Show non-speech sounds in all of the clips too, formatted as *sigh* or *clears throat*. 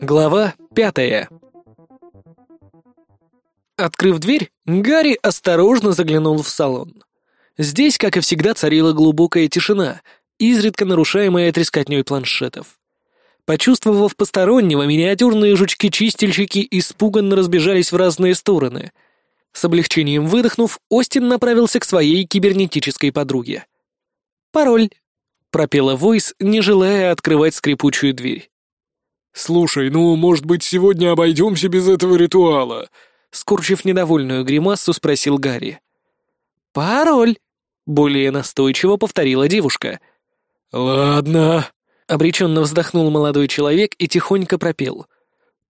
Глава пятая Открыв дверь, Гарри осторожно заглянул в салон. Здесь, как и всегда, царила глубокая тишина, изредка нарушаемая трескотней планшетов. Почувствовав постороннего, миниатюрные жучки-чистильщики испуганно разбежались в разные стороны. С облегчением выдохнув, Остин направился к своей кибернетической подруге. «Пароль», — пропела Войс, не желая открывать скрипучую дверь. «Слушай, ну, может быть, сегодня обойдемся без этого ритуала?» Скорчив недовольную гримасу, спросил Гарри. «Пароль!» — более настойчиво повторила девушка. «Ладно», — обреченно вздохнул молодой человек и тихонько пропел.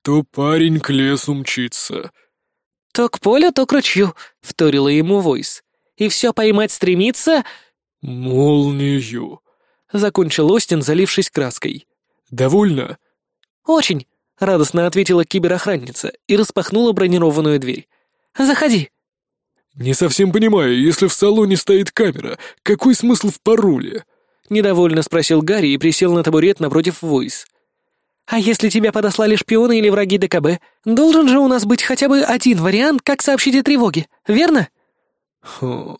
«То парень к лесу мчится». «То к полю, то к ручью», — вторила ему Войс. «И все поймать стремится...» «Молнию», — закончил Остин, залившись краской. «Довольно?» «Очень», — радостно ответила киберохранница и распахнула бронированную дверь. «Заходи». «Не совсем понимаю, если в салоне стоит камера, какой смысл в пароле?» Недовольно спросил Гарри и присел на табурет напротив Войс. «А если тебя подослали шпионы или враги ДКБ, должен же у нас быть хотя бы один вариант, как сообщить о тревоге, верно?» «Хм,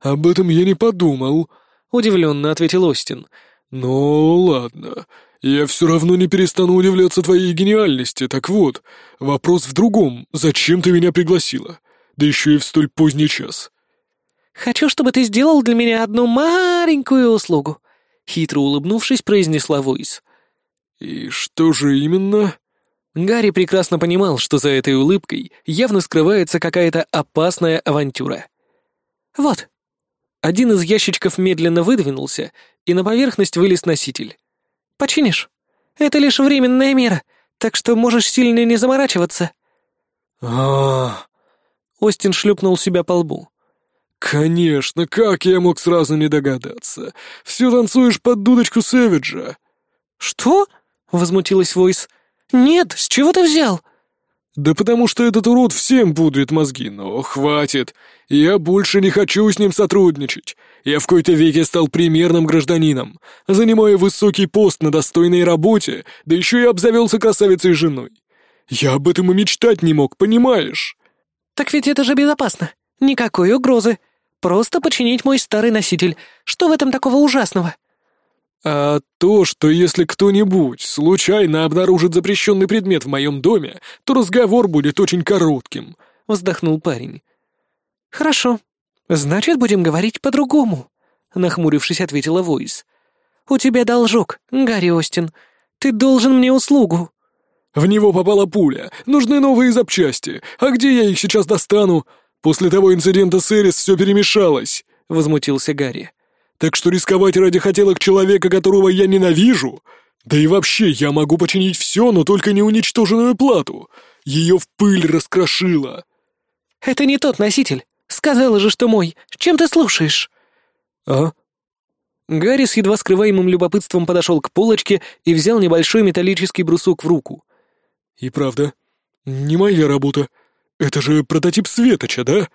об этом я не подумал», — удивленно ответил Остин. «Ну, ладно. Я все равно не перестану удивляться твоей гениальности. Так вот, вопрос в другом. Зачем ты меня пригласила? Да еще и в столь поздний час. «Хочу, чтобы ты сделал для меня одну маленькую услугу», — хитро улыбнувшись, произнесла Войс. «И что же именно?» Гарри прекрасно понимал, что за этой улыбкой явно скрывается какая-то опасная авантюра. «Вот». Один из ящичков медленно выдвинулся, и на поверхность вылез носитель. Починишь. Это лишь временная мера, так что можешь сильно не заморачиваться». А, Остин шлепнул себя по лбу. «Конечно, как я мог сразу не догадаться? Все танцуешь под дудочку Сэвиджа». «Что?» — возмутилась Войс. «Нет, с чего ты взял?» «Да потому что этот урод всем пудрит мозги, но хватит. Я больше не хочу с ним сотрудничать. Я в кои-то веке стал примерным гражданином, занимая высокий пост на достойной работе, да еще и обзавелся красавицей женой. Я об этом и мечтать не мог, понимаешь?» «Так ведь это же безопасно. Никакой угрозы. Просто починить мой старый носитель. Что в этом такого ужасного?» «А то, что если кто-нибудь случайно обнаружит запрещенный предмет в моем доме, то разговор будет очень коротким», — вздохнул парень. «Хорошо», «Значит, будем говорить по-другому», — нахмурившись, ответила Войс. «У тебя должок, Гарри Остин. Ты должен мне услугу». «В него попала пуля. Нужны новые запчасти. А где я их сейчас достану? После того инцидента с Эрис все перемешалось», — возмутился Гарри. «Так что рисковать ради хотелок человека, которого я ненавижу? Да и вообще, я могу починить все, но только не уничтоженную плату. Ее в пыль раскрошило». «Это не тот носитель. Сказала же, что мой. Чем ты слушаешь?» «А?» Гарри с едва скрываемым любопытством подошел к полочке и взял небольшой металлический брусок в руку. «И правда, не моя работа. Это же прототип Светоча, да?»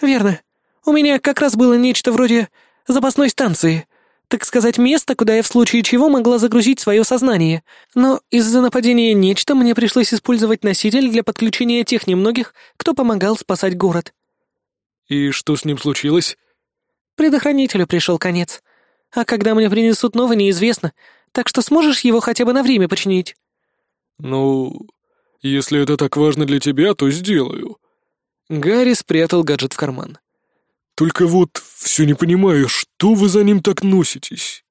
«Верно. У меня как раз было нечто вроде запасной станции. Так сказать, место, куда я в случае чего могла загрузить свое сознание. Но из-за нападения нечто мне пришлось использовать носитель для подключения тех немногих, кто помогал спасать город. «И что с ним случилось?» «Предохранителю пришел конец. А когда мне принесут новый, неизвестно. Так что сможешь его хотя бы на время починить?» «Ну, если это так важно для тебя, то сделаю». Гарри спрятал гаджет в карман. «Только вот все не понимаю, что вы за ним так носитесь?»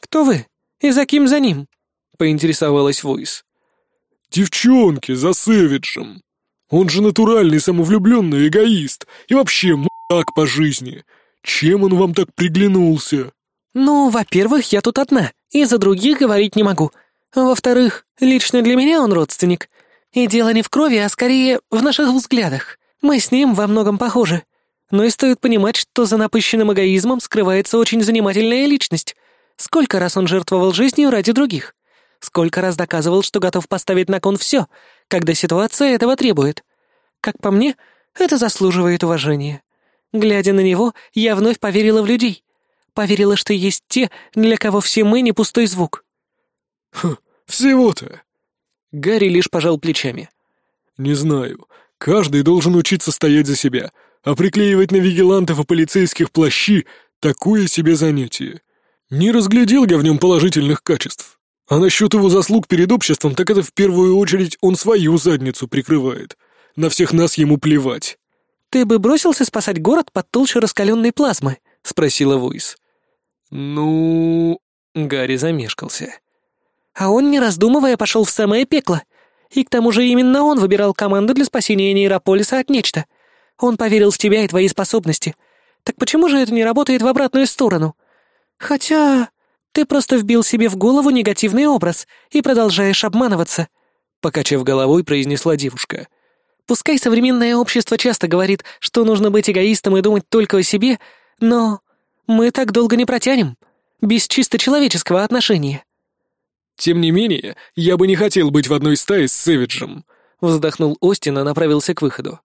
«Кто вы? И за кем за ним?» — поинтересовалась Войс. «Девчонки, за Сэвиджем. Он же натуральный самовлюбленный эгоист и вообще мудак по жизни. Чем он вам так приглянулся?» «Ну, во-первых, я тут одна, и за других говорить не могу. Во-вторых, лично для меня он родственник. И дело не в крови, а скорее в наших взглядах. Мы с ним во многом похожи. Но и стоит понимать, что за напыщенным эгоизмом скрывается очень занимательная личность. Сколько раз он жертвовал жизнью ради других? Сколько раз доказывал, что готов поставить на кон все, когда ситуация этого требует. Как по мне, это заслуживает уважения. Глядя на него, я вновь поверила в людей. Поверила, что есть те, для кого все мы не пустой звук. Хм, Всего-то. Гарри лишь пожал плечами. Не знаю. Каждый должен учиться стоять за себя, а приклеивать на вигилантов и полицейских плащи — такое себе занятие. Не разглядел я в нем положительных качеств. А насчет его заслуг перед обществом, так это в первую очередь он свою задницу прикрывает. На всех нас ему плевать. «Ты бы бросился спасать город под толщу раскаленной плазмы?» — спросила Войс. «Ну...» — Гарри замешкался. «А он, не раздумывая, пошел в самое пекло. И к тому же именно он выбирал команду для спасения Нейрополиса от нечто. Он поверил в тебя и твои способности. Так почему же это не работает в обратную сторону? Хотя ты просто вбил себе в голову негативный образ и продолжаешь обманываться», — покачав головой, произнесла девушка. «Пускай современное общество часто говорит, что нужно быть эгоистом и думать только о себе, но мы так долго не протянем, без чисто человеческого отношения». «Тем не менее, я бы не хотел быть в одной стае с Сэвиджем», — вздохнул Остин и направился к выходу.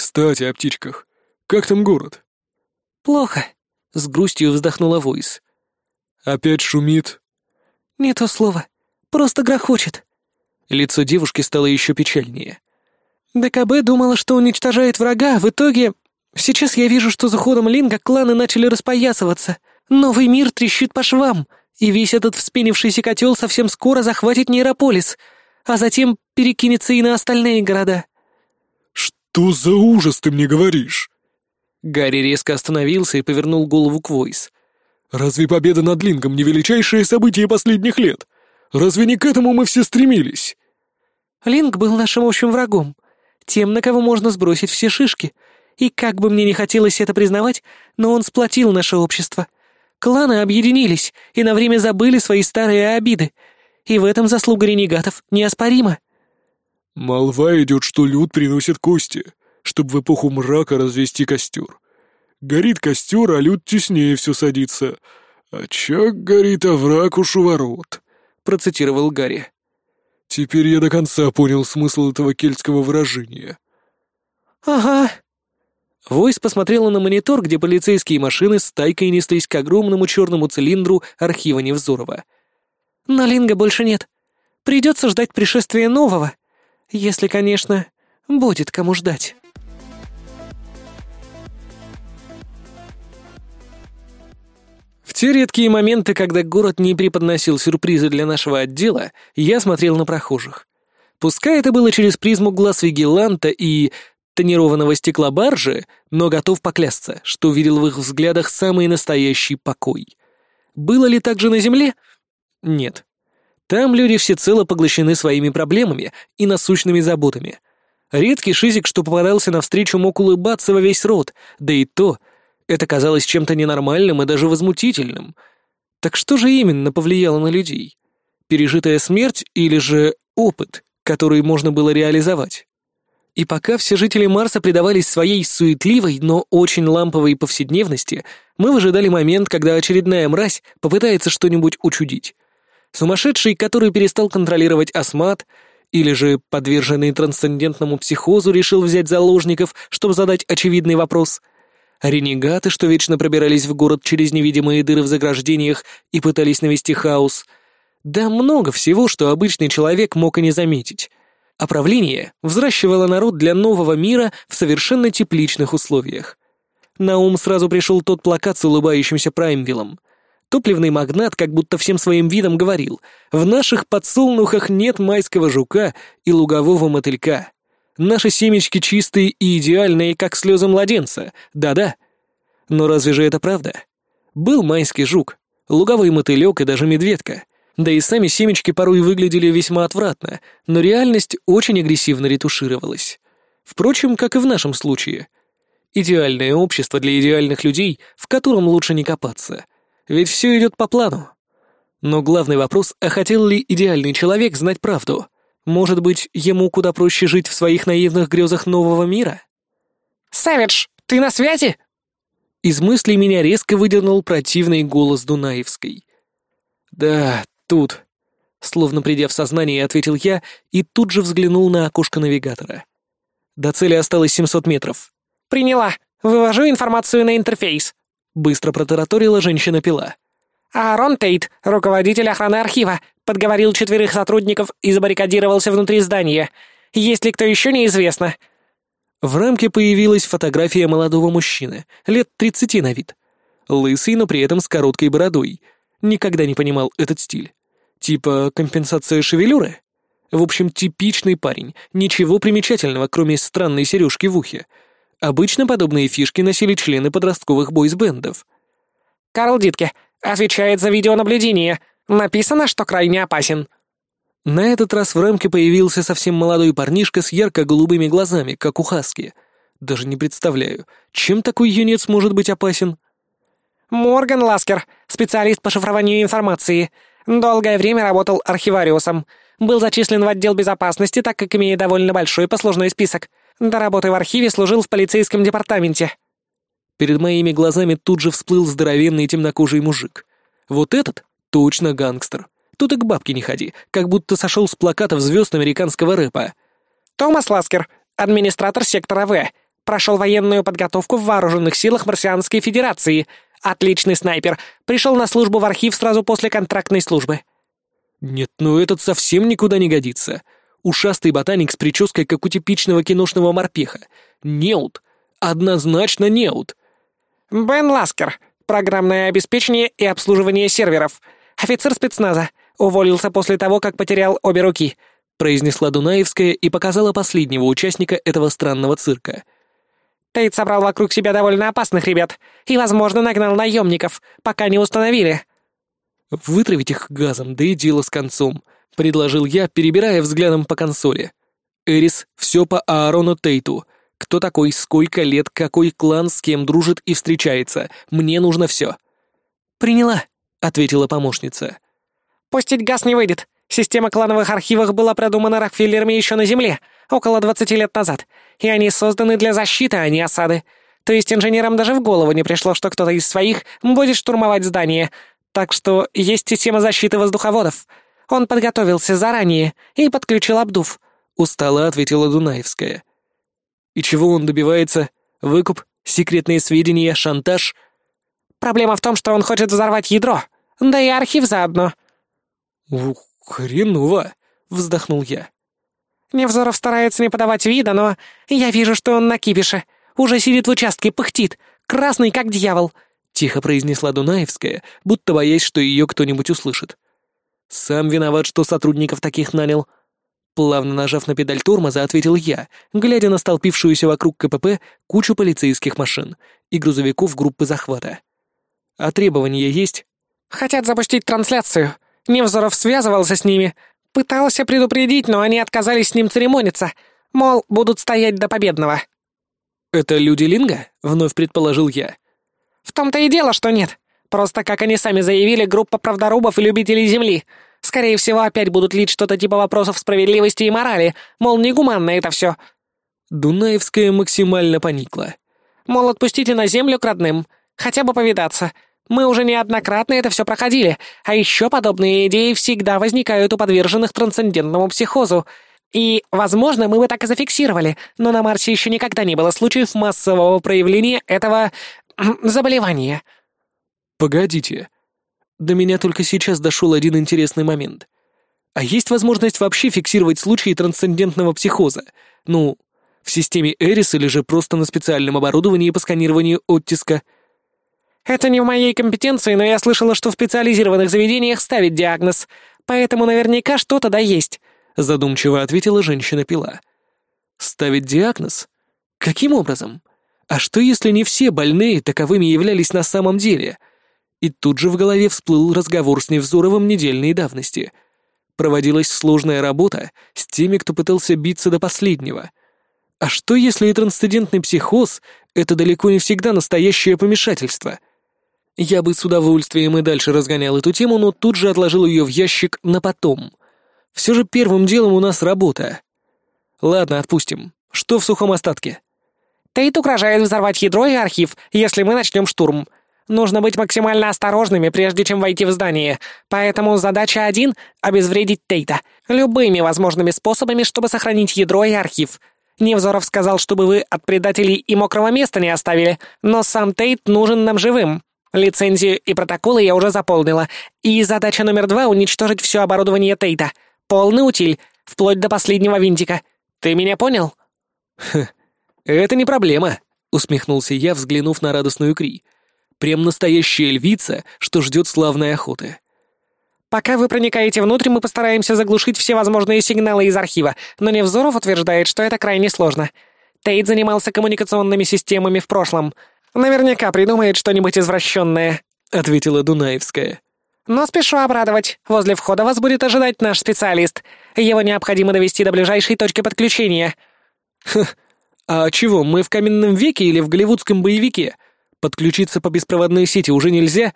«Кстати, о птичках. Как там город?» «Плохо», — с грустью вздохнула Войс. «Опять шумит?» «Не то слово. Просто грохочет». Лицо девушки стало еще печальнее. ДКБ думала, что уничтожает врага, в итоге... Сейчас я вижу, что за ходом Линга кланы начали распоясываться. Новый мир трещит по швам и весь этот вспенившийся котел совсем скоро захватит Нейрополис, а затем перекинется и на остальные города». «Что за ужас ты мне говоришь?» Гарри резко остановился и повернул голову к Войс. «Разве победа над Лингом не величайшее событие последних лет? Разве не к этому мы все стремились?» «Линг был нашим общим врагом, тем, на кого можно сбросить все шишки, и как бы мне не хотелось это признавать, но он сплотил наше общество». Кланы объединились и на время забыли свои старые обиды, и в этом заслуга ренегатов неоспорима. Молва идет, что люд приносит кости, чтобы в эпоху мрака развести костер. Горит костер, а люд теснее все садится. «Очаг горит, а враг уж у ворот», — процитировал Гарри. «Теперь я до конца понял смысл этого кельтского выражения». «Ага», Войс посмотрела на монитор, где полицейские машины с тайкой неслись к огромному черному цилиндру архива Невзорова. «Но Линга больше нет. Придется ждать пришествия нового. Если, конечно, будет кому ждать». В те редкие моменты, когда город не преподносил сюрпризы для нашего отдела, я смотрел на прохожих. Пускай это было через призму глаз Вигеланта и тонированного стекла баржи, но готов поклясться, что увидел в их взглядах самый настоящий покой. Было ли так же на Земле? Нет. Там люди всецело поглощены своими проблемами и насущными заботами. Редкий шизик, что попадался навстречу, мог улыбаться во весь рот, да и то, это казалось чем-то ненормальным и даже возмутительным. Так что же именно повлияло на людей? Пережитая смерть или же опыт, который можно было реализовать? И пока все жители Марса предавались своей суетливой, но очень ламповой повседневности, мы выжидали момент, когда очередная мразь попытается что-нибудь учудить. Сумасшедший, который перестал контролировать осмат, или же подверженный трансцендентному психозу решил взять заложников, чтобы задать очевидный вопрос. Ренегаты, что вечно пробирались в город через невидимые дыры в заграждениях и пытались навести хаос. Да много всего, что обычный человек мог и не заметить а правление взращивало народ для нового мира в совершенно тепличных условиях. На ум сразу пришел тот плакат с улыбающимся Праймвиллом. Топливный магнат как будто всем своим видом говорил, в наших подсолнухах нет майского жука и лугового мотылька. Наши семечки чистые и идеальные, как слезы младенца, да-да. Но разве же это правда? Был майский жук, луговой мотылек и даже медведка. Да и сами семечки порой выглядели весьма отвратно, но реальность очень агрессивно ретушировалась. Впрочем, как и в нашем случае. Идеальное общество для идеальных людей, в котором лучше не копаться. Ведь все идет по плану. Но главный вопрос, а хотел ли идеальный человек знать правду? Может быть, ему куда проще жить в своих наивных грезах нового мира? «Савидж, ты на связи?» Из мыслей меня резко выдернул противный голос Дунаевской. «Да, «Тут», — словно придя в сознание, ответил я и тут же взглянул на окошко навигатора. До цели осталось 700 метров. «Приняла. Вывожу информацию на интерфейс», — быстро протараторила женщина-пила. Аарон Тейт, руководитель охраны архива, подговорил четверых сотрудников и забаррикадировался внутри здания. Есть ли кто еще, неизвестно». В рамке появилась фотография молодого мужчины, лет тридцати на вид. Лысый, но при этом с короткой бородой. Никогда не понимал этот стиль. Типа компенсация шевелюры? В общем, типичный парень, ничего примечательного, кроме странной сережки в ухе. Обычно подобные фишки носили члены подростковых бойсбендов. «Карл Дитке, отвечает за видеонаблюдение. Написано, что крайне опасен». На этот раз в рамке появился совсем молодой парнишка с ярко-голубыми глазами, как у Хаски. Даже не представляю, чем такой юнец может быть опасен? Морган Ласкер, специалист по шифрованию информации. Долгое время работал архивариусом. Был зачислен в отдел безопасности, так как имеет довольно большой послужной список. До работы в архиве служил в полицейском департаменте. Перед моими глазами тут же всплыл здоровенный темнокожий мужик. Вот этот точно гангстер. Тут и к бабке не ходи, как будто сошел с плакатов звезд американского рэпа. Томас Ласкер, администратор сектора В. Прошел военную подготовку в вооруженных силах Марсианской Федерации. Отличный снайпер. Пришел на службу в архив сразу после контрактной службы. Нет, ну этот совсем никуда не годится. Ушастый ботаник с прической, как у типичного киношного морпеха. Неут. Однозначно неут. Бен Ласкер. Программное обеспечение и обслуживание серверов. Офицер спецназа. Уволился после того, как потерял обе руки», — произнесла Дунаевская и показала последнего участника этого странного цирка. «Тейт собрал вокруг себя довольно опасных ребят и, возможно, нагнал наемников, пока не установили». «Вытравить их газом, да и дело с концом», — предложил я, перебирая взглядом по консоли. «Эрис, все по Аарону Тейту. Кто такой, сколько лет, какой клан, с кем дружит и встречается. Мне нужно все». «Приняла», — ответила помощница. Пустить газ не выйдет. Система клановых архивов была продумана Рокфеллерами еще на Земле, около 20 лет назад, и они созданы для защиты, а не осады. То есть инженерам даже в голову не пришло, что кто-то из своих будет штурмовать здание. Так что есть система защиты воздуховодов. Он подготовился заранее и подключил обдув. Устало ответила Дунаевская. И чего он добивается? Выкуп? Секретные сведения? Шантаж? Проблема в том, что он хочет взорвать ядро. Да и архив заодно. «Ух, хреново!» — вздохнул я. Невзоров старается не подавать вида, но я вижу, что он на кипише. Уже сидит в участке, пыхтит, красный как дьявол», — тихо произнесла Дунаевская, будто боясь, что ее кто-нибудь услышит. «Сам виноват, что сотрудников таких нанял». Плавно нажав на педаль тормоза, ответил я, глядя на столпившуюся вокруг КПП кучу полицейских машин и грузовиков группы захвата. «А требования есть?» «Хотят запустить трансляцию», Невзоров связывался с ними, пытался предупредить, но они отказались с ним церемониться. Мол, будут стоять до победного. «Это люди Линга?» — вновь предположил я. «В том-то и дело, что нет. Просто, как они сами заявили, группа правдорубов и любителей Земли. Скорее всего, опять будут лить что-то типа вопросов справедливости и морали. Мол, негуманно это все. Дунаевская максимально поникла. Мол, отпустите на Землю к родным. Хотя бы повидаться. Мы уже неоднократно это все проходили, а еще подобные идеи всегда возникают у подверженных трансцендентному психозу. И, возможно, мы бы так и зафиксировали, но на Марсе еще никогда не было случаев массового проявления этого... *clears throat* заболевания. Погодите. До меня только сейчас дошел один интересный момент. А есть возможность вообще фиксировать случаи трансцендентного психоза? Ну, в системе Эрис или же просто на специальном оборудовании по сканированию оттиска — это не в моей компетенции, но я слышала, что в специализированных заведениях ставят диагноз, поэтому наверняка что-то да есть», — задумчиво ответила женщина-пила. «Ставить диагноз? Каким образом? А что, если не все больные таковыми являлись на самом деле?» И тут же в голове всплыл разговор с Невзоровым недельной давности. Проводилась сложная работа с теми, кто пытался биться до последнего. А что, если и трансцендентный психоз — это далеко не всегда настоящее помешательство — я бы с удовольствием и дальше разгонял эту тему, но тут же отложил ее в ящик на потом. Все же первым делом у нас работа. Ладно, отпустим. Что в сухом остатке? Тейт угрожает взорвать ядро и архив, если мы начнем штурм. Нужно быть максимально осторожными, прежде чем войти в здание. Поэтому задача один — обезвредить Тейта. Любыми возможными способами, чтобы сохранить ядро и архив. Невзоров сказал, чтобы вы от предателей и мокрого места не оставили, но сам Тейт нужен нам живым. Лицензию и протоколы я уже заполнила. И задача номер два — уничтожить все оборудование Тейта. Полный утиль, вплоть до последнего винтика. Ты меня понял?» «Хм, это не проблема», — усмехнулся я, взглянув на радостную Кри. «Прям настоящая львица, что ждет славной охоты». «Пока вы проникаете внутрь, мы постараемся заглушить все возможные сигналы из архива, но Невзоров утверждает, что это крайне сложно. Тейт занимался коммуникационными системами в прошлом. Наверняка придумает что-нибудь извращенное», — ответила Дунаевская. «Но спешу обрадовать. Возле входа вас будет ожидать наш специалист. Его необходимо довести до ближайшей точки подключения». «Хм, а чего, мы в каменном веке или в голливудском боевике? Подключиться по беспроводной сети уже нельзя?»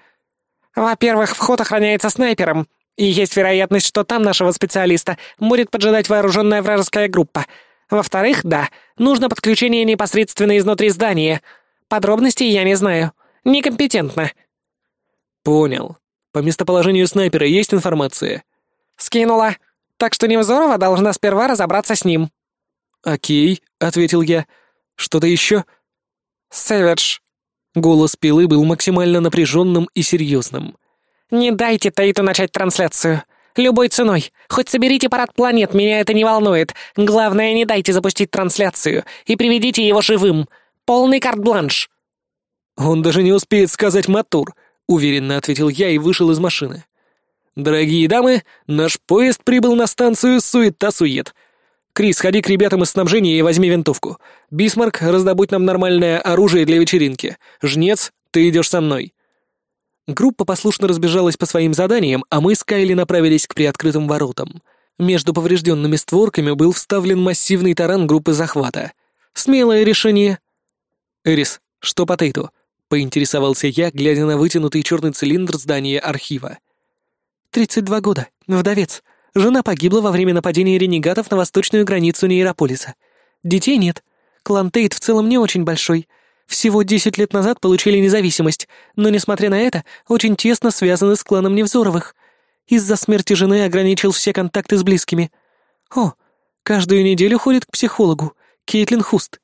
Во-первых, вход охраняется снайпером, и есть вероятность, что там нашего специалиста будет поджидать вооруженная вражеская группа. Во-вторых, да, нужно подключение непосредственно изнутри здания. Подробностей я не знаю. Некомпетентно. Понял. По местоположению снайпера есть информация? Скинула. Так что Невзорова должна сперва разобраться с ним. Окей, ответил я. Что-то еще? Сэвидж. Голос Пилы был максимально напряженным и серьезным. «Не дайте Таиту начать трансляцию. Любой ценой. Хоть соберите парад планет, меня это не волнует. Главное, не дайте запустить трансляцию и приведите его живым. Полный карт-бланш». «Он даже не успеет сказать «матур», — уверенно ответил я и вышел из машины. «Дорогие дамы, наш поезд прибыл на станцию Суета-Сует. Крис, сходи к ребятам из снабжения и возьми винтовку. Бисмарк, раздобудь нам нормальное оружие для вечеринки. Жнец, ты идешь со мной». Группа послушно разбежалась по своим заданиям, а мы с Кайли направились к приоткрытым воротам. Между поврежденными створками был вставлен массивный таран группы захвата. Смелое решение. «Эрис, что по Тейту?» — поинтересовался я, глядя на вытянутый черный цилиндр здания архива. «Тридцать два года. Вдовец. Жена погибла во время нападения ренегатов на восточную границу Нейрополиса. Детей нет. Клан Тейт в целом не очень большой. Всего десять лет назад получили независимость, но, несмотря на это, очень тесно связаны с кланом Невзоровых. Из-за смерти жены ограничил все контакты с близкими. О, каждую неделю ходит к психологу, Кейтлин Хуст.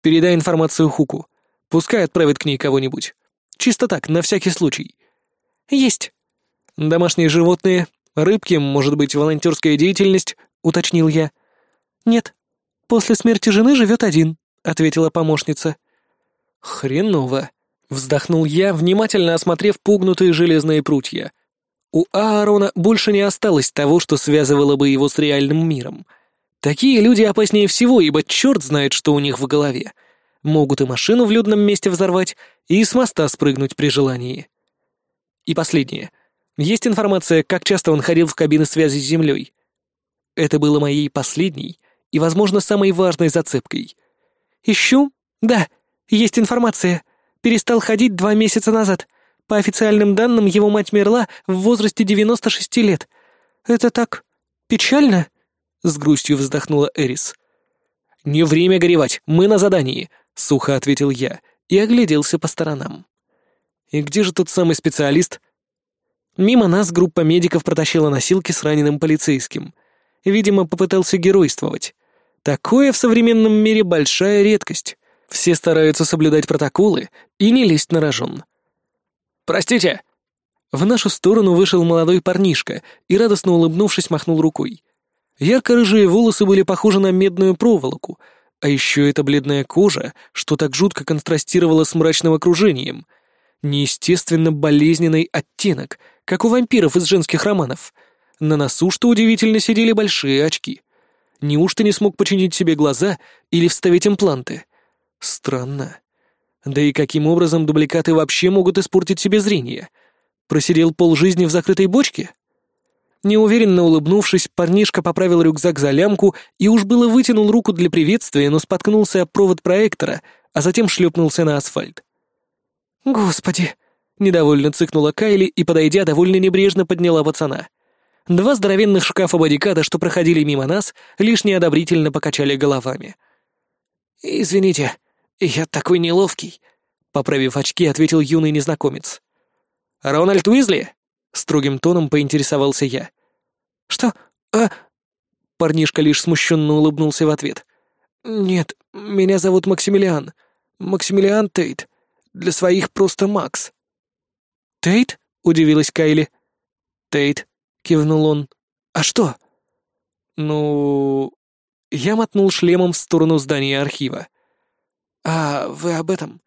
Передай информацию Хуку. Пускай отправит к ней кого-нибудь. Чисто так, на всякий случай. Есть. Домашние животные, Рыбки, может быть, волонтерская деятельность?» — уточнил я. «Нет. После смерти жены живет один», — ответила помощница. «Хреново», — вздохнул я, внимательно осмотрев пугнутые железные прутья. У Аарона больше не осталось того, что связывало бы его с реальным миром. Такие люди опаснее всего, ибо черт знает, что у них в голове. Могут и машину в людном месте взорвать, и с моста спрыгнуть при желании. И последнее — есть информация, как часто он ходил в кабины связи с Землей. Это было моей последней и, возможно, самой важной зацепкой. «Ищу? Да, есть информация. Перестал ходить два месяца назад. По официальным данным, его мать мерла в возрасте 96 лет. Это так печально?» С грустью вздохнула Эрис. «Не время горевать, мы на задании», — сухо ответил я и огляделся по сторонам. «И где же тот самый специалист, Мимо нас группа медиков протащила носилки с раненым полицейским. Видимо, попытался геройствовать. Такое в современном мире большая редкость. Все стараются соблюдать протоколы и не лезть на рожон. «Простите!» В нашу сторону вышел молодой парнишка и, радостно улыбнувшись, махнул рукой. Ярко-рыжие волосы были похожи на медную проволоку, а еще эта бледная кожа, что так жутко контрастировала с мрачным окружением. Неестественно болезненный оттенок — как у вампиров из женских романов. На носу, что удивительно, сидели большие очки. Неужто не смог починить себе глаза или вставить импланты? Странно. Да и каким образом дубликаты вообще могут испортить себе зрение? Просидел полжизни в закрытой бочке? Неуверенно улыбнувшись, парнишка поправил рюкзак за лямку и уж было вытянул руку для приветствия, но споткнулся о провод проектора, а затем шлепнулся на асфальт. «Господи!» Недовольно цыкнула Кайли и, подойдя, довольно небрежно подняла пацана. Два здоровенных шкафа бодикада, что проходили мимо нас, лишь неодобрительно покачали головами. «Извините, я такой неловкий», — поправив очки, ответил юный незнакомец. «Рональд Уизли?» — строгим тоном поинтересовался я. «Что? А...» Парнишка лишь смущенно улыбнулся в ответ. «Нет, меня зовут Максимилиан. Максимилиан Тейт. Для своих просто Макс». «Тейт?» — удивилась Кайли. «Тейт», — кивнул он. «А что?» «Ну...» Я мотнул шлемом в сторону здания архива. «А, вы об этом?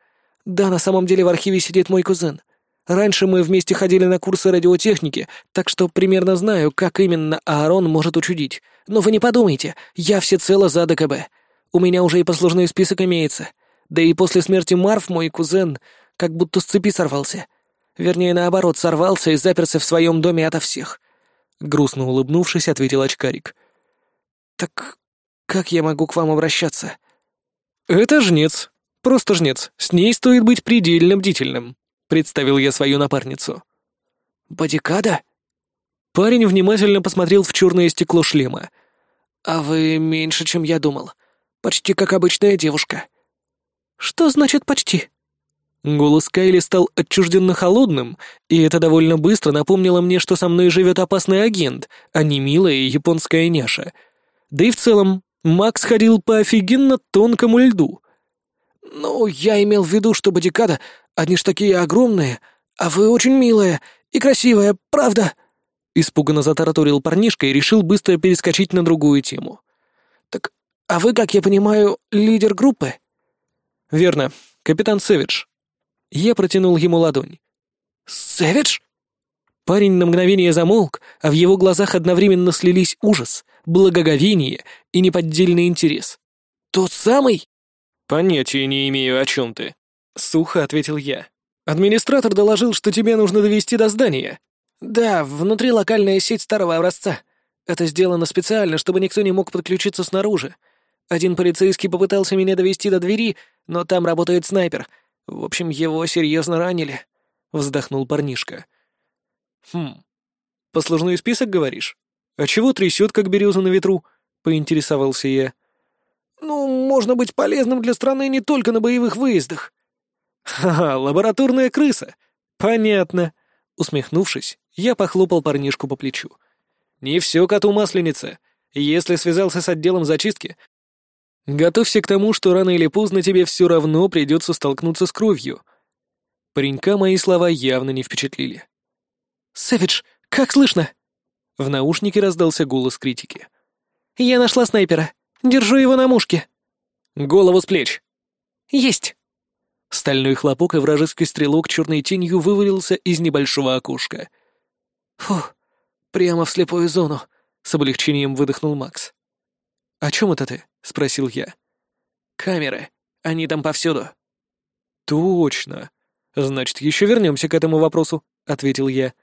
Да, на самом деле в архиве сидит мой кузен. Раньше мы вместе ходили на курсы радиотехники, так что примерно знаю, как именно Аарон может учудить. Но вы не подумайте, я всецело за ДКБ. У меня уже и послужной список имеется. Да и после смерти Марв мой кузен как будто с цепи сорвался. Вернее, наоборот, сорвался и заперся в своем доме ото всех. Грустно улыбнувшись, ответил очкарик. «Так как я могу к вам обращаться?» «Это жнец. Просто жнец. С ней стоит быть предельно бдительным», — представил я свою напарницу. «Бодикада?» Парень внимательно посмотрел в черное стекло шлема. «А вы меньше, чем я думал. Почти как обычная девушка». «Что значит «почти»?» Голос Кайли стал отчужденно холодным, и это довольно быстро напомнило мне, что со мной живет опасный агент, а не милая японская няша. Да и в целом, Макс ходил по офигенно тонкому льду. «Ну, я имел в виду, что бодикада, они ж такие огромные, а вы очень милая и красивая, правда?» Испуганно затараторил парнишка и решил быстро перескочить на другую тему. «Так, а вы, как я понимаю, лидер группы?» «Верно, капитан Сэвидж», я протянул ему ладонь. «Сэвидж?» Парень на мгновение замолк, а в его глазах одновременно слились ужас, благоговение и неподдельный интерес. «Тот самый?» «Понятия не имею, о чем ты», — сухо ответил я. «Администратор доложил, что тебе нужно довести до здания». «Да, внутри локальная сеть старого образца. Это сделано специально, чтобы никто не мог подключиться снаружи. Один полицейский попытался меня довести до двери, но там работает снайпер, в общем, его серьезно ранили», — вздохнул парнишка. «Хм, послужной список, говоришь? А чего трясет, как береза на ветру?» — поинтересовался я. «Ну, можно быть полезным для страны не только на боевых выездах». «Ха-ха, лабораторная крыса. Понятно». Усмехнувшись, я похлопал парнишку по плечу. «Не все коту масленица. Если связался с отделом зачистки, Готовься к тому, что рано или поздно тебе все равно придется столкнуться с кровью. Паренька мои слова явно не впечатлили. «Сэвидж, как слышно?» В наушнике раздался голос критики. «Я нашла снайпера. Держу его на мушке». «Голову с плеч». «Есть». Стальной хлопок и вражеский стрелок черной тенью вывалился из небольшого окошка. «Фу, прямо в слепую зону», — с облегчением выдохнул Макс. «О чем это ты?» — спросил я. «Камеры. Они там повсюду». «Точно. Значит, еще вернемся к этому вопросу», — ответил я.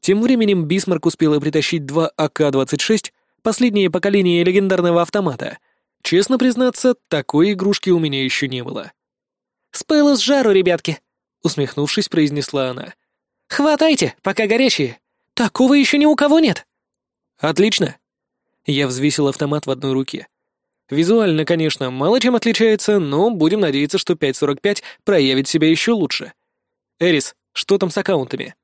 Тем временем Бисмарк успела притащить два АК-26, последнее поколение легендарного автомата. Честно признаться, такой игрушки у меня еще не было. «С с жару, ребятки!» — усмехнувшись, произнесла она. «Хватайте, пока горячие! Такого еще ни у кого нет!» «Отлично!» Я взвесил автомат в одной руке. Визуально, конечно, мало чем отличается, но будем надеяться, что 5.45 проявит себя еще лучше. Эрис, что там с аккаунтами?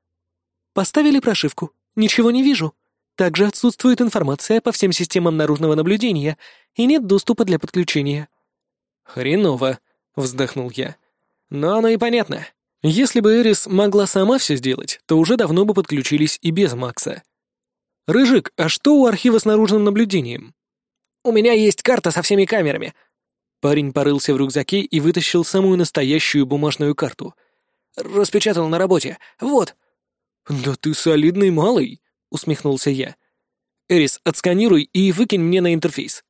Поставили прошивку. Ничего не вижу. Также отсутствует информация по всем системам наружного наблюдения и нет доступа для подключения. Хреново, вздохнул я. Но оно и понятно. Если бы Эрис могла сама все сделать, то уже давно бы подключились и без Макса. «Рыжик, а что у архива с наружным наблюдением?» «У меня есть карта со всеми камерами». Парень порылся в рюкзаке и вытащил самую настоящую бумажную карту. «Распечатал на работе. Вот». «Да ты солидный малый», — усмехнулся я. «Эрис, отсканируй и выкинь мне на интерфейс».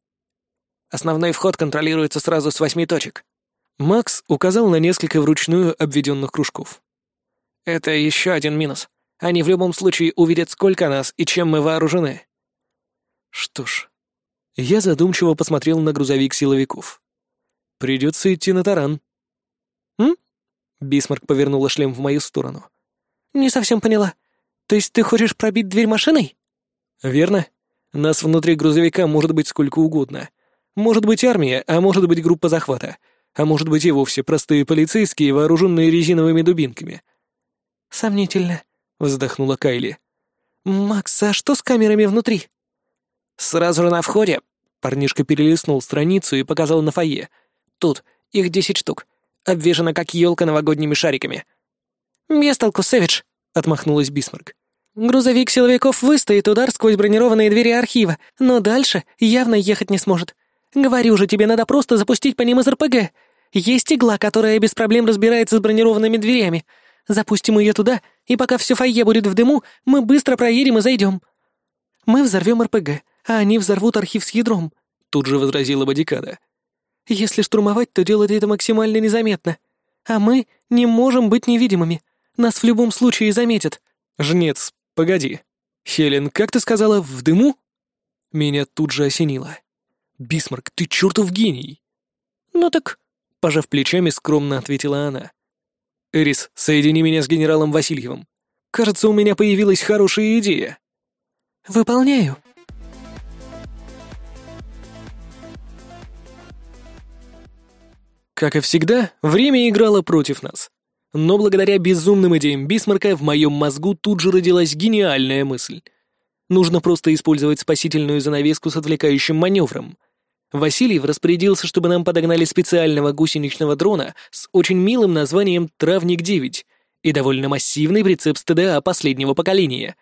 Основной вход контролируется сразу с восьми точек. Макс указал на несколько вручную обведенных кружков. Это еще один минус. Они в любом случае увидят, сколько нас и чем мы вооружены. Что ж, я задумчиво посмотрел на грузовик силовиков. Придется идти на таран. М? Бисмарк повернула шлем в мою сторону. Не совсем поняла. То есть ты хочешь пробить дверь машиной? Верно. Нас внутри грузовика может быть сколько угодно. Может быть армия, а может быть группа захвата. А может быть и вовсе простые полицейские, вооруженные резиновыми дубинками. Сомнительно. — вздохнула Кайли. «Макс, а что с камерами внутри?» «Сразу же на входе...» Парнишка перелистнул страницу и показал на фойе. «Тут, их десять штук. Обвешано, как елка новогодними шариками». «Без толку, Сэвидж!» — отмахнулась Бисмарк. «Грузовик силовиков выстоит удар сквозь бронированные двери архива, но дальше явно ехать не сможет. Говорю же, тебе надо просто запустить по ним из РПГ. Есть игла, которая без проблем разбирается с бронированными дверями. Запустим ее туда, и пока все фойе будет в дыму, мы быстро проедем и зайдем. Мы взорвем РПГ, а они взорвут архив с ядром», — тут же возразила Бодикада. «Если штурмовать, то делать это максимально незаметно. А мы не можем быть невидимыми. Нас в любом случае заметят». «Жнец, погоди. Хелен, как ты сказала, в дыму?» Меня тут же осенило. «Бисмарк, ты чертов гений!» «Ну так...» — пожав плечами, скромно ответила она. «Эрис, соедини меня с генералом Васильевым. Кажется, у меня появилась хорошая идея». «Выполняю». Как и всегда, время играло против нас. Но благодаря безумным идеям Бисмарка в моем мозгу тут же родилась гениальная мысль. Нужно просто использовать спасительную занавеску с отвлекающим маневром. Васильев распорядился, чтобы нам подогнали специального гусеничного дрона с очень милым названием «Травник-9» и довольно массивный прицеп с ТДА последнего поколения.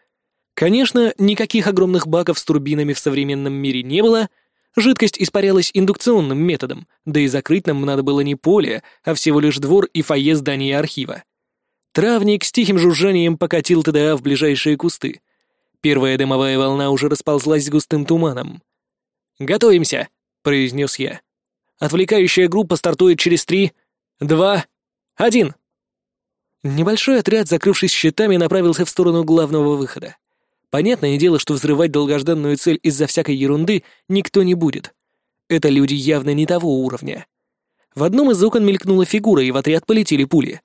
Конечно, никаких огромных баков с турбинами в современном мире не было — Жидкость испарялась индукционным методом, да и закрыть нам надо было не поле, а всего лишь двор и фойе здания архива. Травник с тихим жужжанием покатил ТДА в ближайшие кусты. Первая дымовая волна уже расползлась густым туманом. «Готовимся», — произнес я. «Отвлекающая группа стартует через три, два, один». Небольшой отряд, закрывшись щитами, направился в сторону главного выхода. Понятное дело, что взрывать долгожданную цель из-за всякой ерунды никто не будет. Это люди явно не того уровня. В одном из окон мелькнула фигура, и в отряд полетели пули.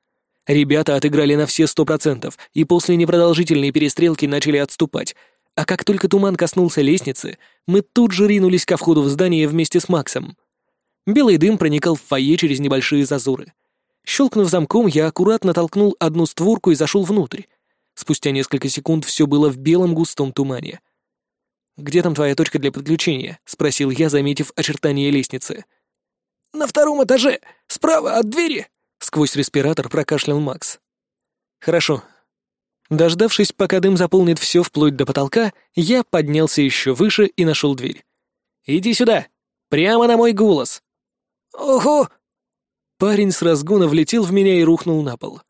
Ребята отыграли на все сто процентов, и после непродолжительной перестрелки начали отступать. А как только туман коснулся лестницы, мы тут же ринулись ко входу в здание вместе с Максом. Белый дым проникал в фойе через небольшие зазоры. Щелкнув замком, я аккуратно толкнул одну створку и зашел внутрь. Спустя несколько секунд все было в белом густом тумане. «Где там твоя точка для подключения?» — спросил я, заметив очертания лестницы. «На втором этаже, справа от двери!» — сквозь респиратор прокашлял Макс. «Хорошо». Дождавшись, пока дым заполнит все вплоть до потолка, я поднялся еще выше и нашел дверь. «Иди сюда! Прямо на мой голос!» «Ого!» Парень с разгона влетел в меня и рухнул на пол.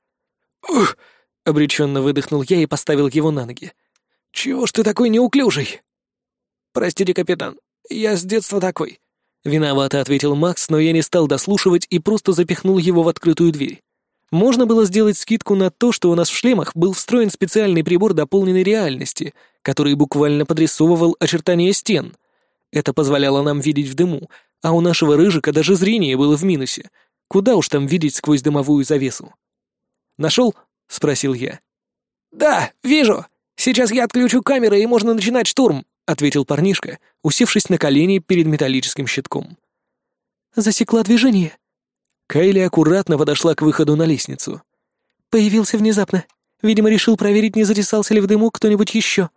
«Ух!» Обреченно выдохнул я и поставил его на ноги. «Чего ж ты такой неуклюжий?» «Простите, капитан, я с детства такой». Виновато ответил Макс, но я не стал дослушивать и просто запихнул его в открытую дверь. Можно было сделать скидку на то, что у нас в шлемах был встроен специальный прибор дополненной реальности, который буквально подрисовывал очертания стен. Это позволяло нам видеть в дыму, а у нашего рыжика даже зрение было в минусе. Куда уж там видеть сквозь дымовую завесу? Нашел — спросил я. «Да, вижу. Сейчас я отключу камеры, и можно начинать штурм», — ответил парнишка, усевшись на колени перед металлическим щитком. «Засекла движение». Кайли аккуратно подошла к выходу на лестницу. «Появился внезапно. Видимо, решил проверить, не зарисался ли в дыму кто-нибудь еще».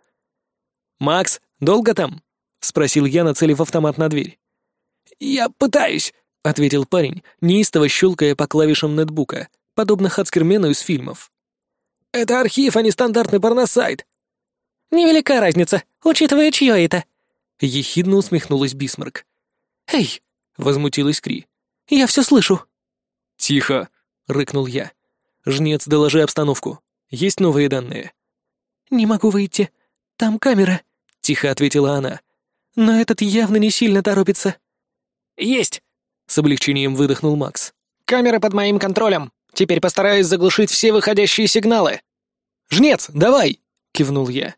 «Макс, долго там?» — спросил я, нацелив автомат на дверь. «Я пытаюсь», — ответил парень, неистово щелкая по клавишам нетбука, подобно Хацкермену из фильмов. Это архив, а не стандартный порносайт». «Невелика разница, учитывая, чье это». Ехидно усмехнулась Бисмарк. «Эй!» — возмутилась Кри. «Я все слышу». «Тихо!» — рыкнул я. «Жнец, доложи обстановку. Есть новые данные?» «Не могу выйти. Там камера», — тихо ответила она. «Но этот явно не сильно торопится». «Есть!» — с облегчением выдохнул Макс. «Камера под моим контролем. Теперь постараюсь заглушить все выходящие сигналы». «Жнец, давай!» — кивнул я.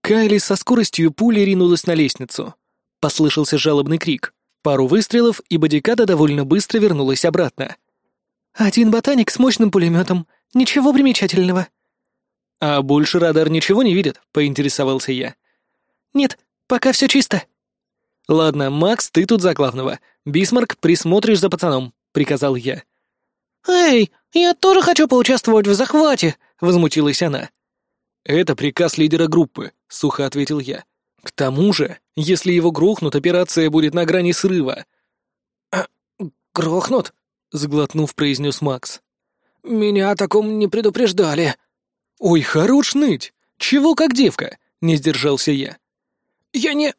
Кайли со скоростью пули ринулась на лестницу. Послышался жалобный крик. Пару выстрелов, и бодикада довольно быстро вернулась обратно. «Один ботаник с мощным пулеметом. Ничего примечательного». «А больше радар ничего не видит?» — поинтересовался я. «Нет, пока все чисто». «Ладно, Макс, ты тут за главного. Бисмарк, присмотришь за пацаном», — приказал я. «Эй, я тоже хочу поучаствовать в захвате!» — возмутилась она. «Это приказ лидера группы», — сухо ответил я. «К тому же, если его грохнут, операция будет на грани срыва». «А, «Грохнут?» — сглотнув, произнес Макс. «Меня о таком не предупреждали». «Ой, хорош ныть! Чего как девка?» — не сдержался я. «Я не...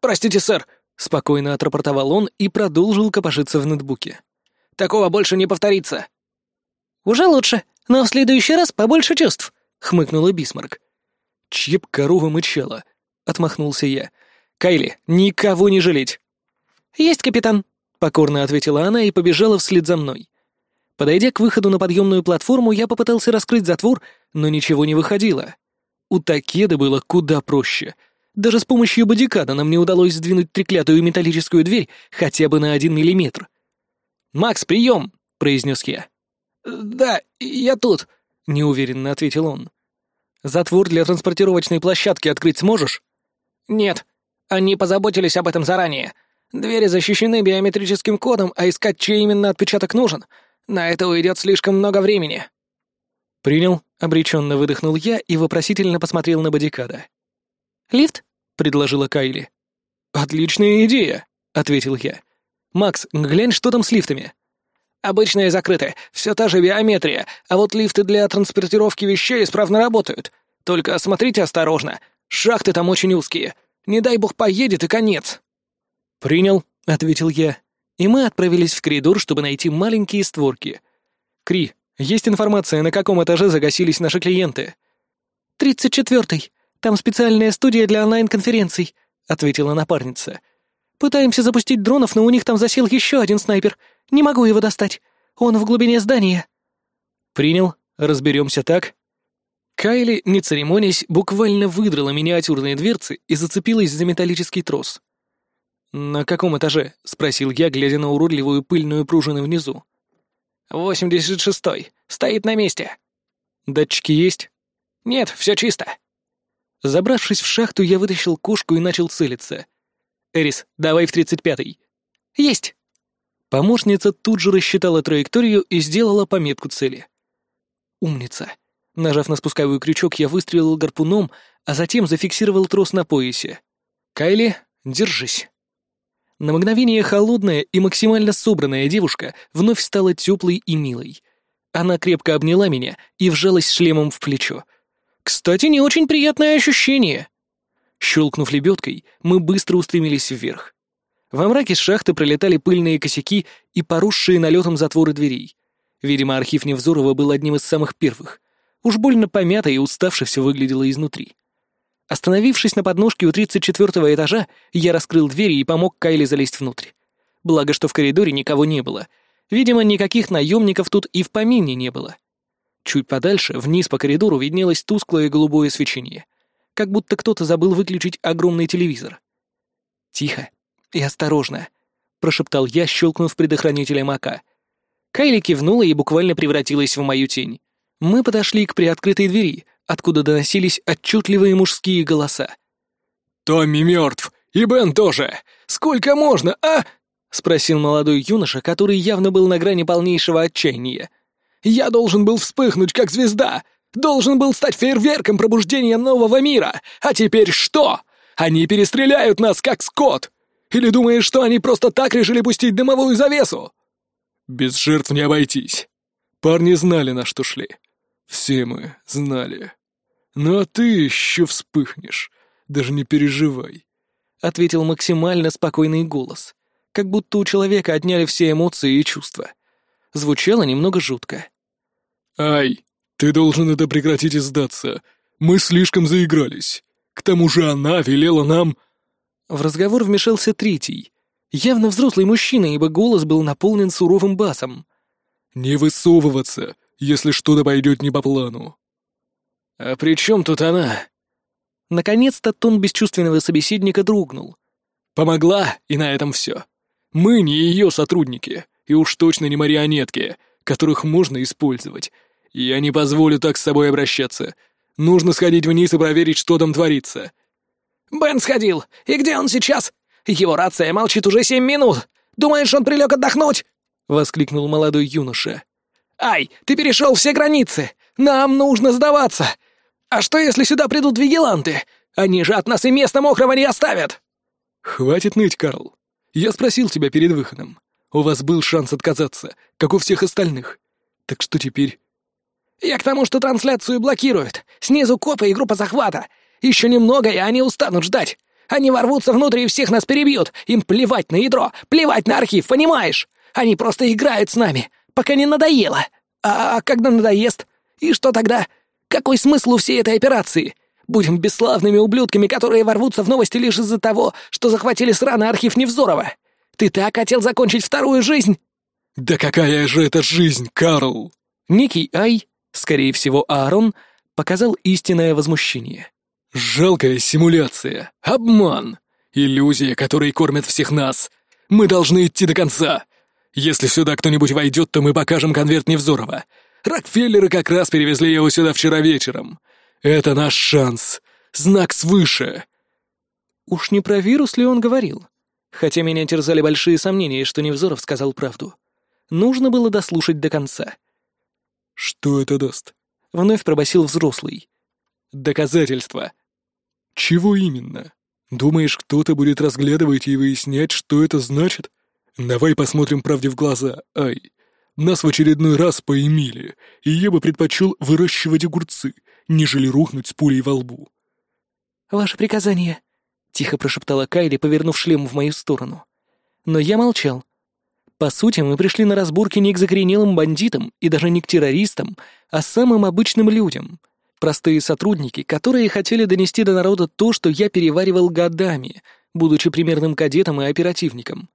Простите, сэр», — спокойно отрапортовал он и продолжил копошиться в ноутбуке. «Такого больше не повторится». «Уже лучше, но в следующий раз побольше чувств», — хмыкнула Бисмарк. «Чьеп корова мычала», — отмахнулся я. «Кайли, никого не жалеть». «Есть, капитан», — покорно ответила она и побежала вслед за мной. Подойдя к выходу на подъемную платформу, я попытался раскрыть затвор, но ничего не выходило. У Такеда было куда проще. Даже с помощью бодикада нам не удалось сдвинуть треклятую металлическую дверь хотя бы на один миллиметр. «Макс, прием!» — произнес я. «Да, я тут», — неуверенно ответил он. «Затвор для транспортировочной площадки открыть сможешь?» «Нет, они позаботились об этом заранее. Двери защищены биометрическим кодом, а искать, чей именно отпечаток нужен, на это уйдет слишком много времени». «Принял», — обреченно выдохнул я и вопросительно посмотрел на бодикада. «Лифт?» — предложила Кайли. «Отличная идея», — ответил я. «Макс, глянь, что там с лифтами». «Обычные закрыты, все та же биометрия, а вот лифты для транспортировки вещей исправно работают. Только смотрите осторожно, шахты там очень узкие. Не дай бог поедет и конец». «Принял», — ответил я и мы отправились в коридор, чтобы найти маленькие створки. «Кри, есть информация, на каком этаже загасились наши клиенты?» «Тридцать четвертый. Там специальная студия для онлайн-конференций», — ответила напарница. «Пытаемся запустить дронов, но у них там засел еще один снайпер. Не могу его достать. Он в глубине здания». «Принял. Разберемся так». Кайли, не церемонясь, буквально выдрала миниатюрные дверцы и зацепилась за металлический трос. «На каком этаже?» — спросил я, глядя на уродливую пыльную пружину внизу. «Восемьдесят шестой. Стоит на месте». «Датчики есть?» «Нет, все чисто». Забравшись в шахту, я вытащил кошку и начал целиться. «Эрис, давай в тридцать пятый». «Есть». Помощница тут же рассчитала траекторию и сделала пометку цели. «Умница». Нажав на спусковой крючок, я выстрелил гарпуном, а затем зафиксировал трос на поясе. «Кайли, держись». На мгновение холодная и максимально собранная девушка вновь стала теплой и милой. Она крепко обняла меня и вжалась шлемом в плечо. Кстати, не очень приятное ощущение. Щелкнув лебедкой, мы быстро устремились вверх. Во мраке шахты пролетали пыльные косяки и поросшие налетом затворы дверей. Видимо, архив Невзорова был одним из самых первых. Уж больно помято и уставше все выглядело изнутри. Остановившись на подножке у 34-го этажа, я раскрыл двери и помог Кайле залезть внутрь. Благо, что в коридоре никого не было. Видимо, никаких наемников тут и в помине не было. Чуть подальше, вниз по коридору, виднелось тусклое голубое свечение. Как будто кто-то забыл выключить огромный телевизор. «Тихо и осторожно», — прошептал я, щелкнув предохранителем АК. Кайли кивнула и буквально превратилась в мою тень. Мы подошли к приоткрытой двери — откуда доносились отчетливые мужские голоса. «Томми мертв! И Бен тоже! Сколько можно, а?» — спросил молодой юноша, который явно был на грани полнейшего отчаяния. «Я должен был вспыхнуть, как звезда! Должен был стать фейерверком пробуждения нового мира! А теперь что? Они перестреляют нас, как скот! Или думаешь, что они просто так решили пустить дымовую завесу?» «Без жертв не обойтись. Парни знали, на что шли. Все мы знали. Ну а ты еще вспыхнешь, даже не переживай», — ответил максимально спокойный голос, как будто у человека отняли все эмоции и чувства. Звучало немного жутко. «Ай, ты должен это прекратить и сдаться. Мы слишком заигрались. К тому же она велела нам...» В разговор вмешался третий, явно взрослый мужчина, ибо голос был наполнен суровым басом. «Не высовываться, если что-то пойдет не по плану». «А при чем тут она?» Наконец-то тон бесчувственного собеседника дрогнул. «Помогла, и на этом все. Мы не ее сотрудники, и уж точно не марионетки, которых можно использовать. Я не позволю так с собой обращаться. Нужно сходить вниз и проверить, что там творится». «Бен сходил. И где он сейчас? Его рация молчит уже семь минут. Думаешь, он прилег отдохнуть?» — воскликнул молодой юноша. «Ай, ты перешел все границы! Нам нужно сдаваться! А что, если сюда придут вигиланты? Они же от нас и места мокрого не оставят!» «Хватит ныть, Карл. Я спросил тебя перед выходом. У вас был шанс отказаться, как у всех остальных. Так что теперь?» Я к тому, что трансляцию блокируют. Снизу копы и группа захвата. Еще немного, и они устанут ждать. Они ворвутся внутрь и всех нас перебьют. Им плевать на ядро, плевать на архив, понимаешь? Они просто играют с нами, пока не надоело. А, а когда надоест? И что тогда? Какой смысл у всей этой операции? Будем бесславными ублюдками, которые ворвутся в новости лишь из-за того, что захватили сраный архив Невзорова. Ты так хотел закончить вторую жизнь?» «Да какая же это жизнь, Карл!» Некий Ай, скорее всего Аарон, показал истинное возмущение. «Жалкая симуляция, обман, иллюзия, которой кормят всех нас. Мы должны идти до конца. Если сюда кто-нибудь войдет, то мы покажем конверт Невзорова. Рокфеллеры как раз перевезли его сюда вчера вечером. Это наш шанс. Знак свыше. Уж не про вирус ли он говорил? Хотя меня терзали большие сомнения, что Невзоров сказал правду. Нужно было дослушать до конца. «Что это даст?» — вновь пробасил взрослый. «Доказательства». «Чего именно? Думаешь, кто-то будет разглядывать и выяснять, что это значит? Давай посмотрим правде в глаза, ай. Нас в очередной раз поимели, и я бы предпочел выращивать огурцы, нежели рухнуть с пулей во лбу. «Ваше приказание», — тихо прошептала Кайли, повернув шлем в мою сторону. Но я молчал. По сути, мы пришли на разборки не к закоренелым бандитам и даже не к террористам, а самым обычным людям. Простые сотрудники, которые хотели донести до народа то, что я переваривал годами, будучи примерным кадетом и оперативником.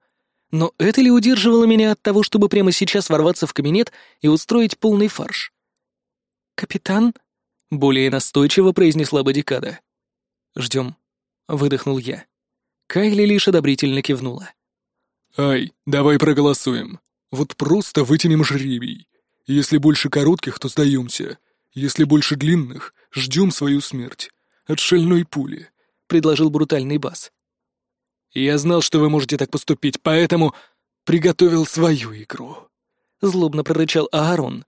Но это ли удерживало меня от того, чтобы прямо сейчас ворваться в кабинет и устроить полный фарш? «Капитан?» — более настойчиво произнесла Бодикада. «Ждем», — выдохнул я. Кайли лишь одобрительно кивнула. «Ай, давай проголосуем. Вот просто вытянем жребий. Если больше коротких, то сдаемся. Если больше длинных, ждем свою смерть. От шальной пули», — предложил брутальный бас. Я знал, что вы можете так поступить, поэтому приготовил свою игру. Злобно прорычал Аарон.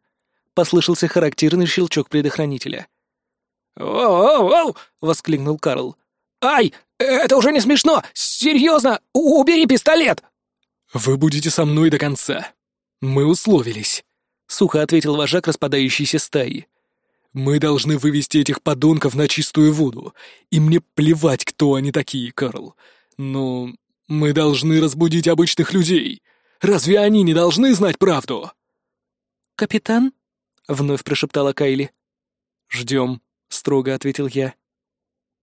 Послышался характерный щелчок предохранителя. «Оу-оу-оу!» — воскликнул Карл. «Ай, это уже не смешно! Серьезно! Убери пистолет!» «Вы будете со мной до конца. Мы условились», — сухо ответил вожак распадающейся стаи. «Мы должны вывести этих подонков на чистую воду, и мне плевать, кто они такие, Карл. «Ну, мы должны разбудить обычных людей. Разве они не должны знать правду?» «Капитан?» — вновь прошептала Кайли. «Ждем», — строго ответил я.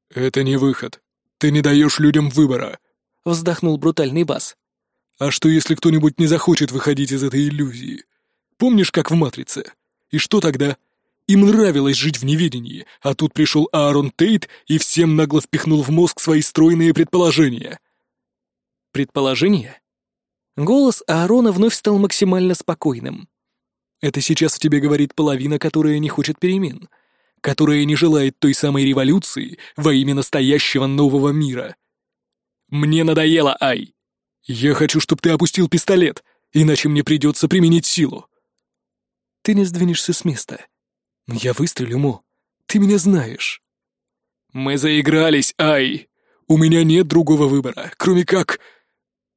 «Это не выход. Ты не даешь людям выбора», — вздохнул брутальный бас. «А что, если кто-нибудь не захочет выходить из этой иллюзии? Помнишь, как в «Матрице»? И что тогда?» Им нравилось жить в неведении, а тут пришел Аарон Тейт и всем нагло впихнул в мозг свои стройные предположения. Предположения? Голос Аарона вновь стал максимально спокойным. Это сейчас в тебе говорит половина, которая не хочет перемен, которая не желает той самой революции во имя настоящего нового мира. Мне надоело, Ай. Я хочу, чтобы ты опустил пистолет, иначе мне придется применить силу. Ты не сдвинешься с места. «Я выстрелю, Мо. Ты меня знаешь». «Мы заигрались, Ай! У меня нет другого выбора, кроме как...»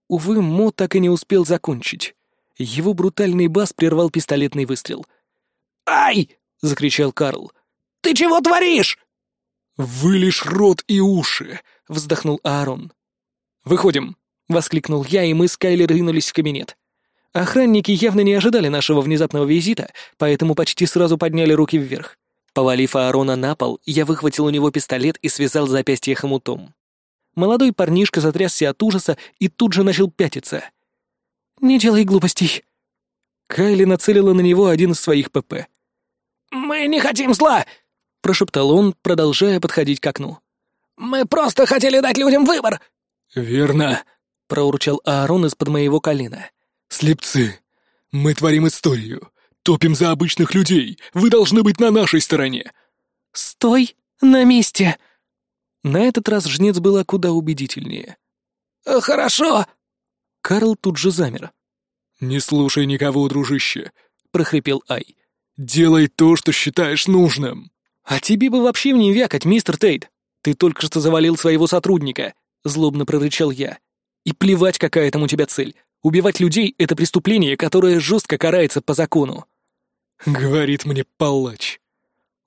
Увы, Мо так и не успел закончить. Его брутальный бас прервал пистолетный выстрел. «Ай!» — закричал Карл. «Ты чего творишь?» «Вылишь рот и уши!» — вздохнул Аарон. «Выходим!» — воскликнул я, и мы с Кайлер ринулись в кабинет. Охранники явно не ожидали нашего внезапного визита, поэтому почти сразу подняли руки вверх. Повалив Аарона на пол, я выхватил у него пистолет и связал запястье хомутом. Молодой парнишка затрясся от ужаса и тут же начал пятиться. «Не делай глупостей!» Кайли нацелила на него один из своих ПП. «Мы не хотим зла!» — прошептал он, продолжая подходить к окну. «Мы просто хотели дать людям выбор!» «Верно!» — проурчал Аарон из-под моего колена. «Слепцы! Мы творим историю! Топим за обычных людей! Вы должны быть на нашей стороне!» «Стой на месте!» На этот раз жнец была куда убедительнее. «Э, «Хорошо!» Карл тут же замер. «Не слушай никого, дружище!» — прохрипел Ай. «Делай то, что считаешь нужным!» «А тебе бы вообще не вякать, мистер Тейт! Ты только что завалил своего сотрудника!» — злобно прорычал я. «И плевать, какая там у тебя цель! Убивать людей — это преступление, которое жестко карается по закону. Говорит мне палач.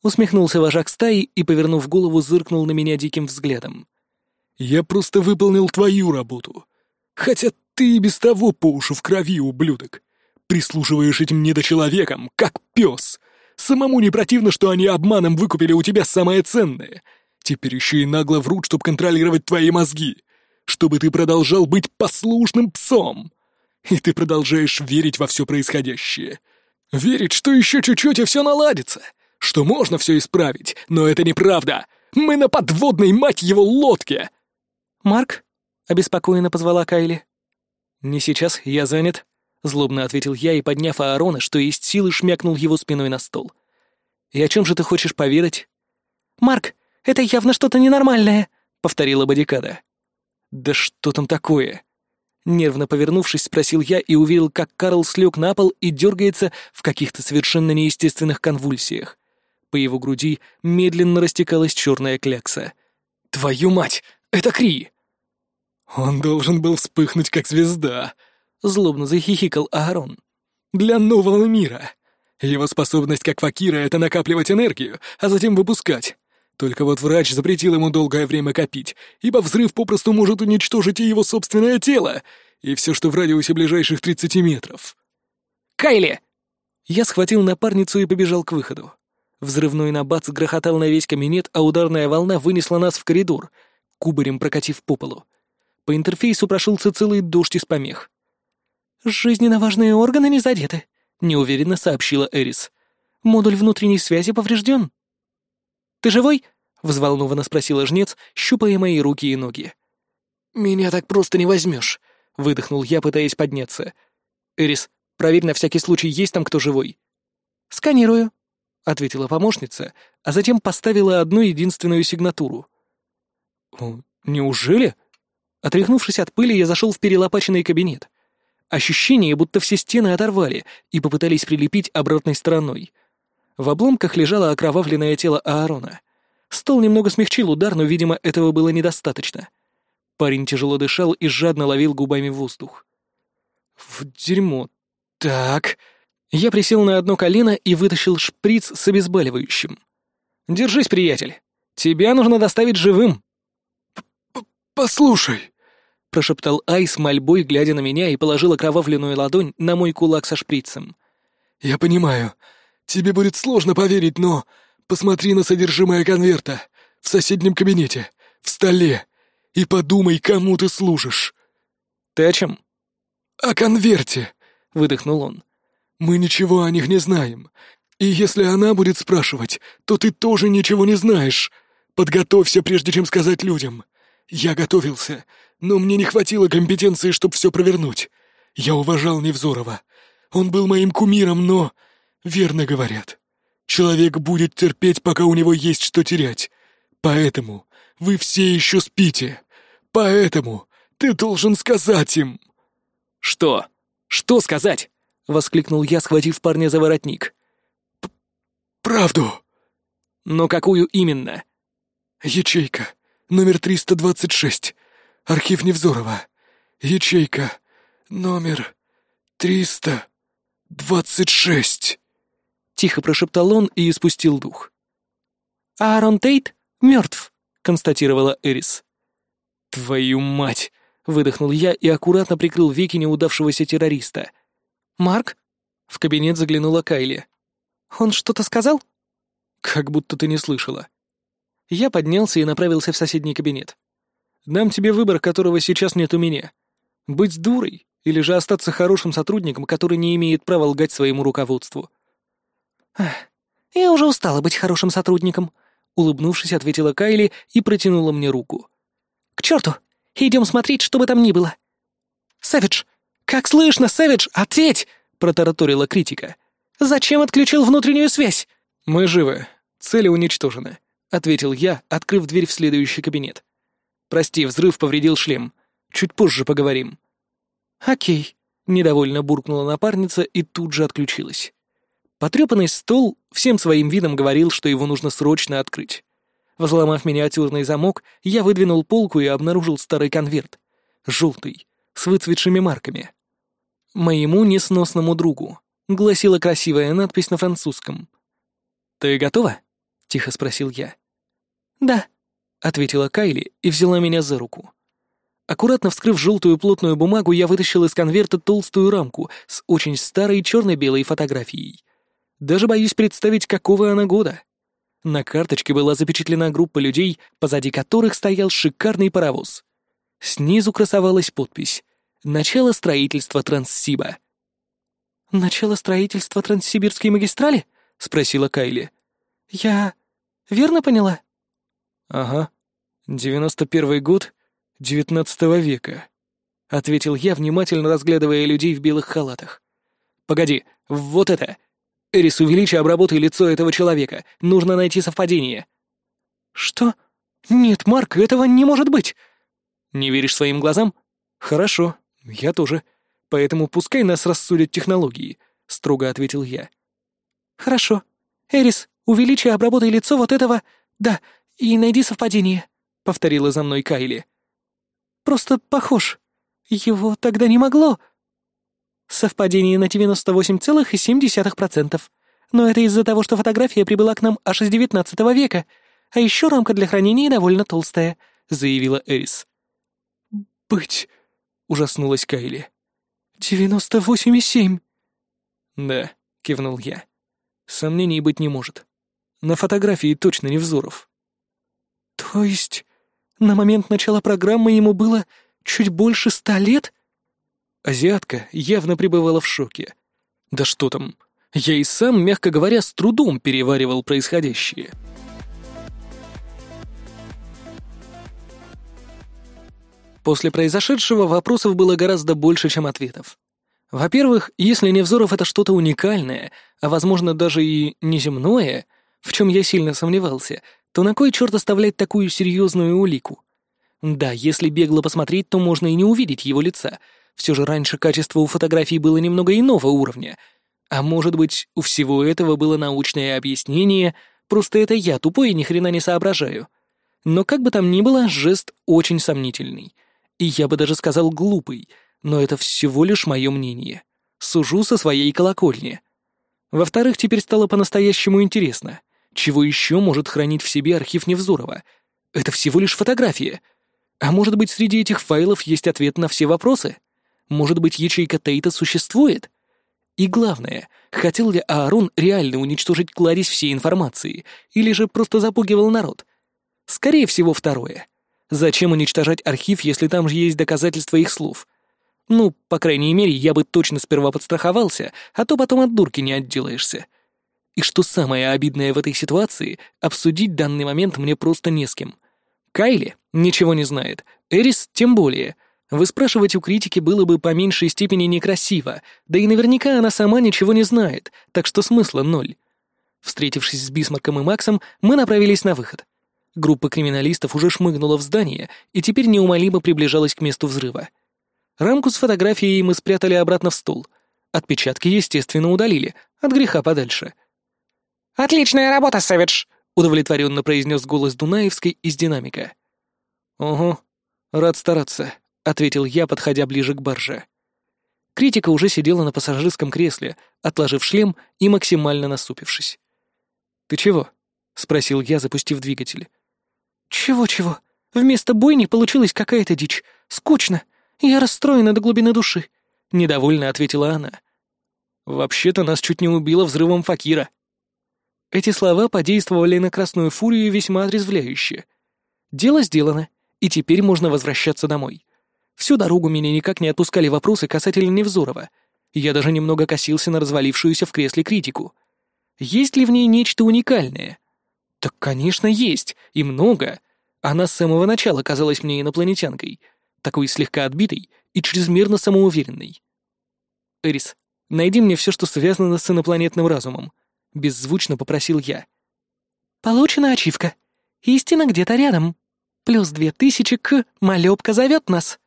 Усмехнулся вожак стаи и, повернув голову, зыркнул на меня диким взглядом. Я просто выполнил твою работу. Хотя ты и без того по уши в крови, ублюдок. Прислушиваешь этим недочеловекам, как пес. Самому не противно, что они обманом выкупили у тебя самое ценное. Теперь еще и нагло врут, чтобы контролировать твои мозги. Чтобы ты продолжал быть послушным псом. И ты продолжаешь верить во все происходящее. Верить, что еще чуть-чуть и все наладится. Что можно все исправить, но это неправда. Мы на подводной, мать его, лодке. «Марк?» — обеспокоенно позвала Кайли. «Не сейчас, я занят», — злобно ответил я и, подняв Аарона, что есть силы, шмякнул его спиной на стол. «И о чем же ты хочешь поведать?» «Марк, это явно что-то ненормальное», — повторила Бодикада. «Да что там такое?» Нервно повернувшись, спросил я и увидел, как Карл слег на пол и дергается в каких-то совершенно неестественных конвульсиях. По его груди медленно растекалась черная клякса. «Твою мать! Это Кри!» «Он должен был вспыхнуть, как звезда», — злобно захихикал Аарон. «Для нового мира. Его способность как факира — это накапливать энергию, а затем выпускать. Только вот врач запретил ему долгое время копить, ибо взрыв попросту может уничтожить и его собственное тело, и все, что в радиусе ближайших 30 метров. «Кайли!» Я схватил напарницу и побежал к выходу. Взрывной набат грохотал на весь кабинет, а ударная волна вынесла нас в коридор, кубарем прокатив по полу. По интерфейсу прошелся целый дождь из помех. «Жизненно важные органы не задеты», — неуверенно сообщила Эрис. «Модуль внутренней связи поврежден». «Ты живой?» — взволнованно спросила жнец, щупая мои руки и ноги. «Меня так просто не возьмешь», — выдохнул я, пытаясь подняться. «Эрис, проверь на всякий случай, есть там кто живой». «Сканирую», — ответила помощница, а затем поставила одну единственную сигнатуру. «Неужели?» Отряхнувшись от пыли, я зашел в перелопаченный кабинет. Ощущение, будто все стены оторвали и попытались прилепить обратной стороной. В обломках лежало окровавленное тело Аарона. Стол немного смягчил удар, но, видимо, этого было недостаточно. Парень тяжело дышал и жадно ловил губами воздух. В дерьмо. Так. Я присел на одно колено и вытащил шприц с обезболивающим. «Держись, приятель. Тебя нужно доставить живым». «Послушай», — прошептал Айс мольбой, глядя на меня, и положил окровавленную ладонь на мой кулак со шприцем. «Я понимаю, тебе будет сложно поверить, но посмотри на содержимое конверта в соседнем кабинете, в столе, и подумай, кому ты служишь». «Ты о чем?» «О конверте», — выдохнул он. «Мы ничего о них не знаем, и если она будет спрашивать, то ты тоже ничего не знаешь. Подготовься, прежде чем сказать людям». Я готовился, но мне не хватило компетенции, чтобы все провернуть. Я уважал Невзорова. Он был моим кумиром, но... Верно говорят. Человек будет терпеть, пока у него есть что терять. Поэтому вы все еще спите. Поэтому ты должен сказать им. «Что? Что сказать?» — воскликнул я, схватив парня за воротник. «Правду». «Но какую именно?» «Ячейка номер 326, архив Невзорова, ячейка, номер 326», — тихо прошептал он и испустил дух. «Аарон Тейт мертв», — констатировала Эрис. «Твою мать!» — выдохнул я и аккуратно прикрыл веки неудавшегося террориста. «Марк?» — в кабинет заглянула Кайли. «Он что-то сказал?» «Как будто ты не слышала», я поднялся и направился в соседний кабинет. «Дам тебе выбор, которого сейчас нет у меня. Быть дурой или же остаться хорошим сотрудником, который не имеет права лгать своему руководству». «Я уже устала быть хорошим сотрудником», — улыбнувшись, ответила Кайли и протянула мне руку. «К черту! Идем смотреть, что бы там ни было!» «Сэвидж! Как слышно, Сэвидж, ответь!» — протараторила критика. «Зачем отключил внутреннюю связь?» «Мы живы. Цели уничтожены. — ответил я, открыв дверь в следующий кабинет. «Прости, взрыв повредил шлем. Чуть позже поговорим». «Окей», — недовольно буркнула напарница и тут же отключилась. Потрепанный стол всем своим видом говорил, что его нужно срочно открыть. Взломав миниатюрный замок, я выдвинул полку и обнаружил старый конверт. Желтый, с выцветшими марками. Моему несносному другу, — гласила красивая надпись на французском. «Ты готова?» — тихо спросил я. «Да», — ответила Кайли и взяла меня за руку. Аккуратно вскрыв желтую плотную бумагу, я вытащил из конверта толстую рамку с очень старой черно-белой фотографией. Даже боюсь представить, какого она года. На карточке была запечатлена группа людей, позади которых стоял шикарный паровоз. Снизу красовалась подпись «Начало строительства Транссиба». «Начало строительства Транссибирской магистрали?» — спросила Кайли. «Я верно поняла?» «Ага. Девяносто первый год девятнадцатого века», — ответил я, внимательно разглядывая людей в белых халатах. «Погоди, вот это! Эрис, увеличи, обработай лицо этого человека. Нужно найти совпадение». «Что? Нет, Марк, этого не может быть!» «Не веришь своим глазам? Хорошо, я тоже. Поэтому пускай нас рассудят технологии», — строго ответил я. «Хорошо. Эрис, увеличи, обработай лицо вот этого... Да, и найди совпадение», — повторила за мной Кайли. «Просто похож. Его тогда не могло...» Совпадение на 98,7%. Но это из-за того, что фотография прибыла к нам аж из XIX века, а еще рамка для хранения довольно толстая», — заявила Эрис. «Быть...» — ужаснулась Кайли. «Девяносто восемь и семь». «Да», — кивнул я. «Сомнений быть не может. На фотографии точно не Взоров». «То есть на момент начала программы ему было чуть больше ста лет?» Азиатка явно пребывала в шоке. Да что там, я и сам, мягко говоря, с трудом переваривал происходящее. После произошедшего вопросов было гораздо больше, чем ответов. Во-первых, если Невзоров — это что-то уникальное, а, возможно, даже и неземное, в чем я сильно сомневался, то на кой черт оставлять такую серьезную улику? Да, если бегло посмотреть, то можно и не увидеть его лица — все же раньше качество у фотографий было немного иного уровня. А может быть, у всего этого было научное объяснение, просто это я тупой и ни хрена не соображаю. Но как бы там ни было, жест очень сомнительный. И я бы даже сказал глупый, но это всего лишь мое мнение. Сужу со своей колокольни. Во-вторых, теперь стало по-настоящему интересно. Чего еще может хранить в себе архив Невзорова? Это всего лишь фотография. А может быть, среди этих файлов есть ответ на все вопросы? Может быть, ячейка Тейта существует? И главное, хотел ли Аарон реально уничтожить кладезь всей информации, или же просто запугивал народ? Скорее всего, второе. Зачем уничтожать архив, если там же есть доказательства их слов? Ну, по крайней мере, я бы точно сперва подстраховался, а то потом от дурки не отделаешься. И что самое обидное в этой ситуации, обсудить данный момент мне просто не с кем. Кайли ничего не знает, Эрис тем более — Выспрашивать у критики было бы по меньшей степени некрасиво, да и наверняка она сама ничего не знает, так что смысла ноль. Встретившись с Бисмарком и Максом, мы направились на выход. Группа криминалистов уже шмыгнула в здание и теперь неумолимо приближалась к месту взрыва. Рамку с фотографией мы спрятали обратно в стол. Отпечатки, естественно, удалили, от греха подальше. «Отличная работа, Сэвидж!» — удовлетворенно произнес голос Дунаевской из динамика. «Ого, рад стараться», ответил я, подходя ближе к барже. Критика уже сидела на пассажирском кресле, отложив шлем и максимально насупившись. «Ты чего?» — спросил я, запустив двигатель. «Чего-чего? Вместо бойни получилась какая-то дичь. Скучно. Я расстроена до глубины души», — недовольно ответила она. «Вообще-то нас чуть не убило взрывом Факира». Эти слова подействовали на Красную Фурию весьма отрезвляюще. Дело сделано, и теперь можно возвращаться домой. Всю дорогу меня никак не отпускали вопросы касательно Невзорова. Я даже немного косился на развалившуюся в кресле критику. Есть ли в ней нечто уникальное? Так, конечно, есть, и много. Она с самого начала казалась мне инопланетянкой, такой слегка отбитой и чрезмерно самоуверенной. «Эрис, найди мне все, что связано с инопланетным разумом», — беззвучно попросил я. «Получена ачивка. Истина где-то рядом. Плюс две тысячи к «Малёбка зовет нас».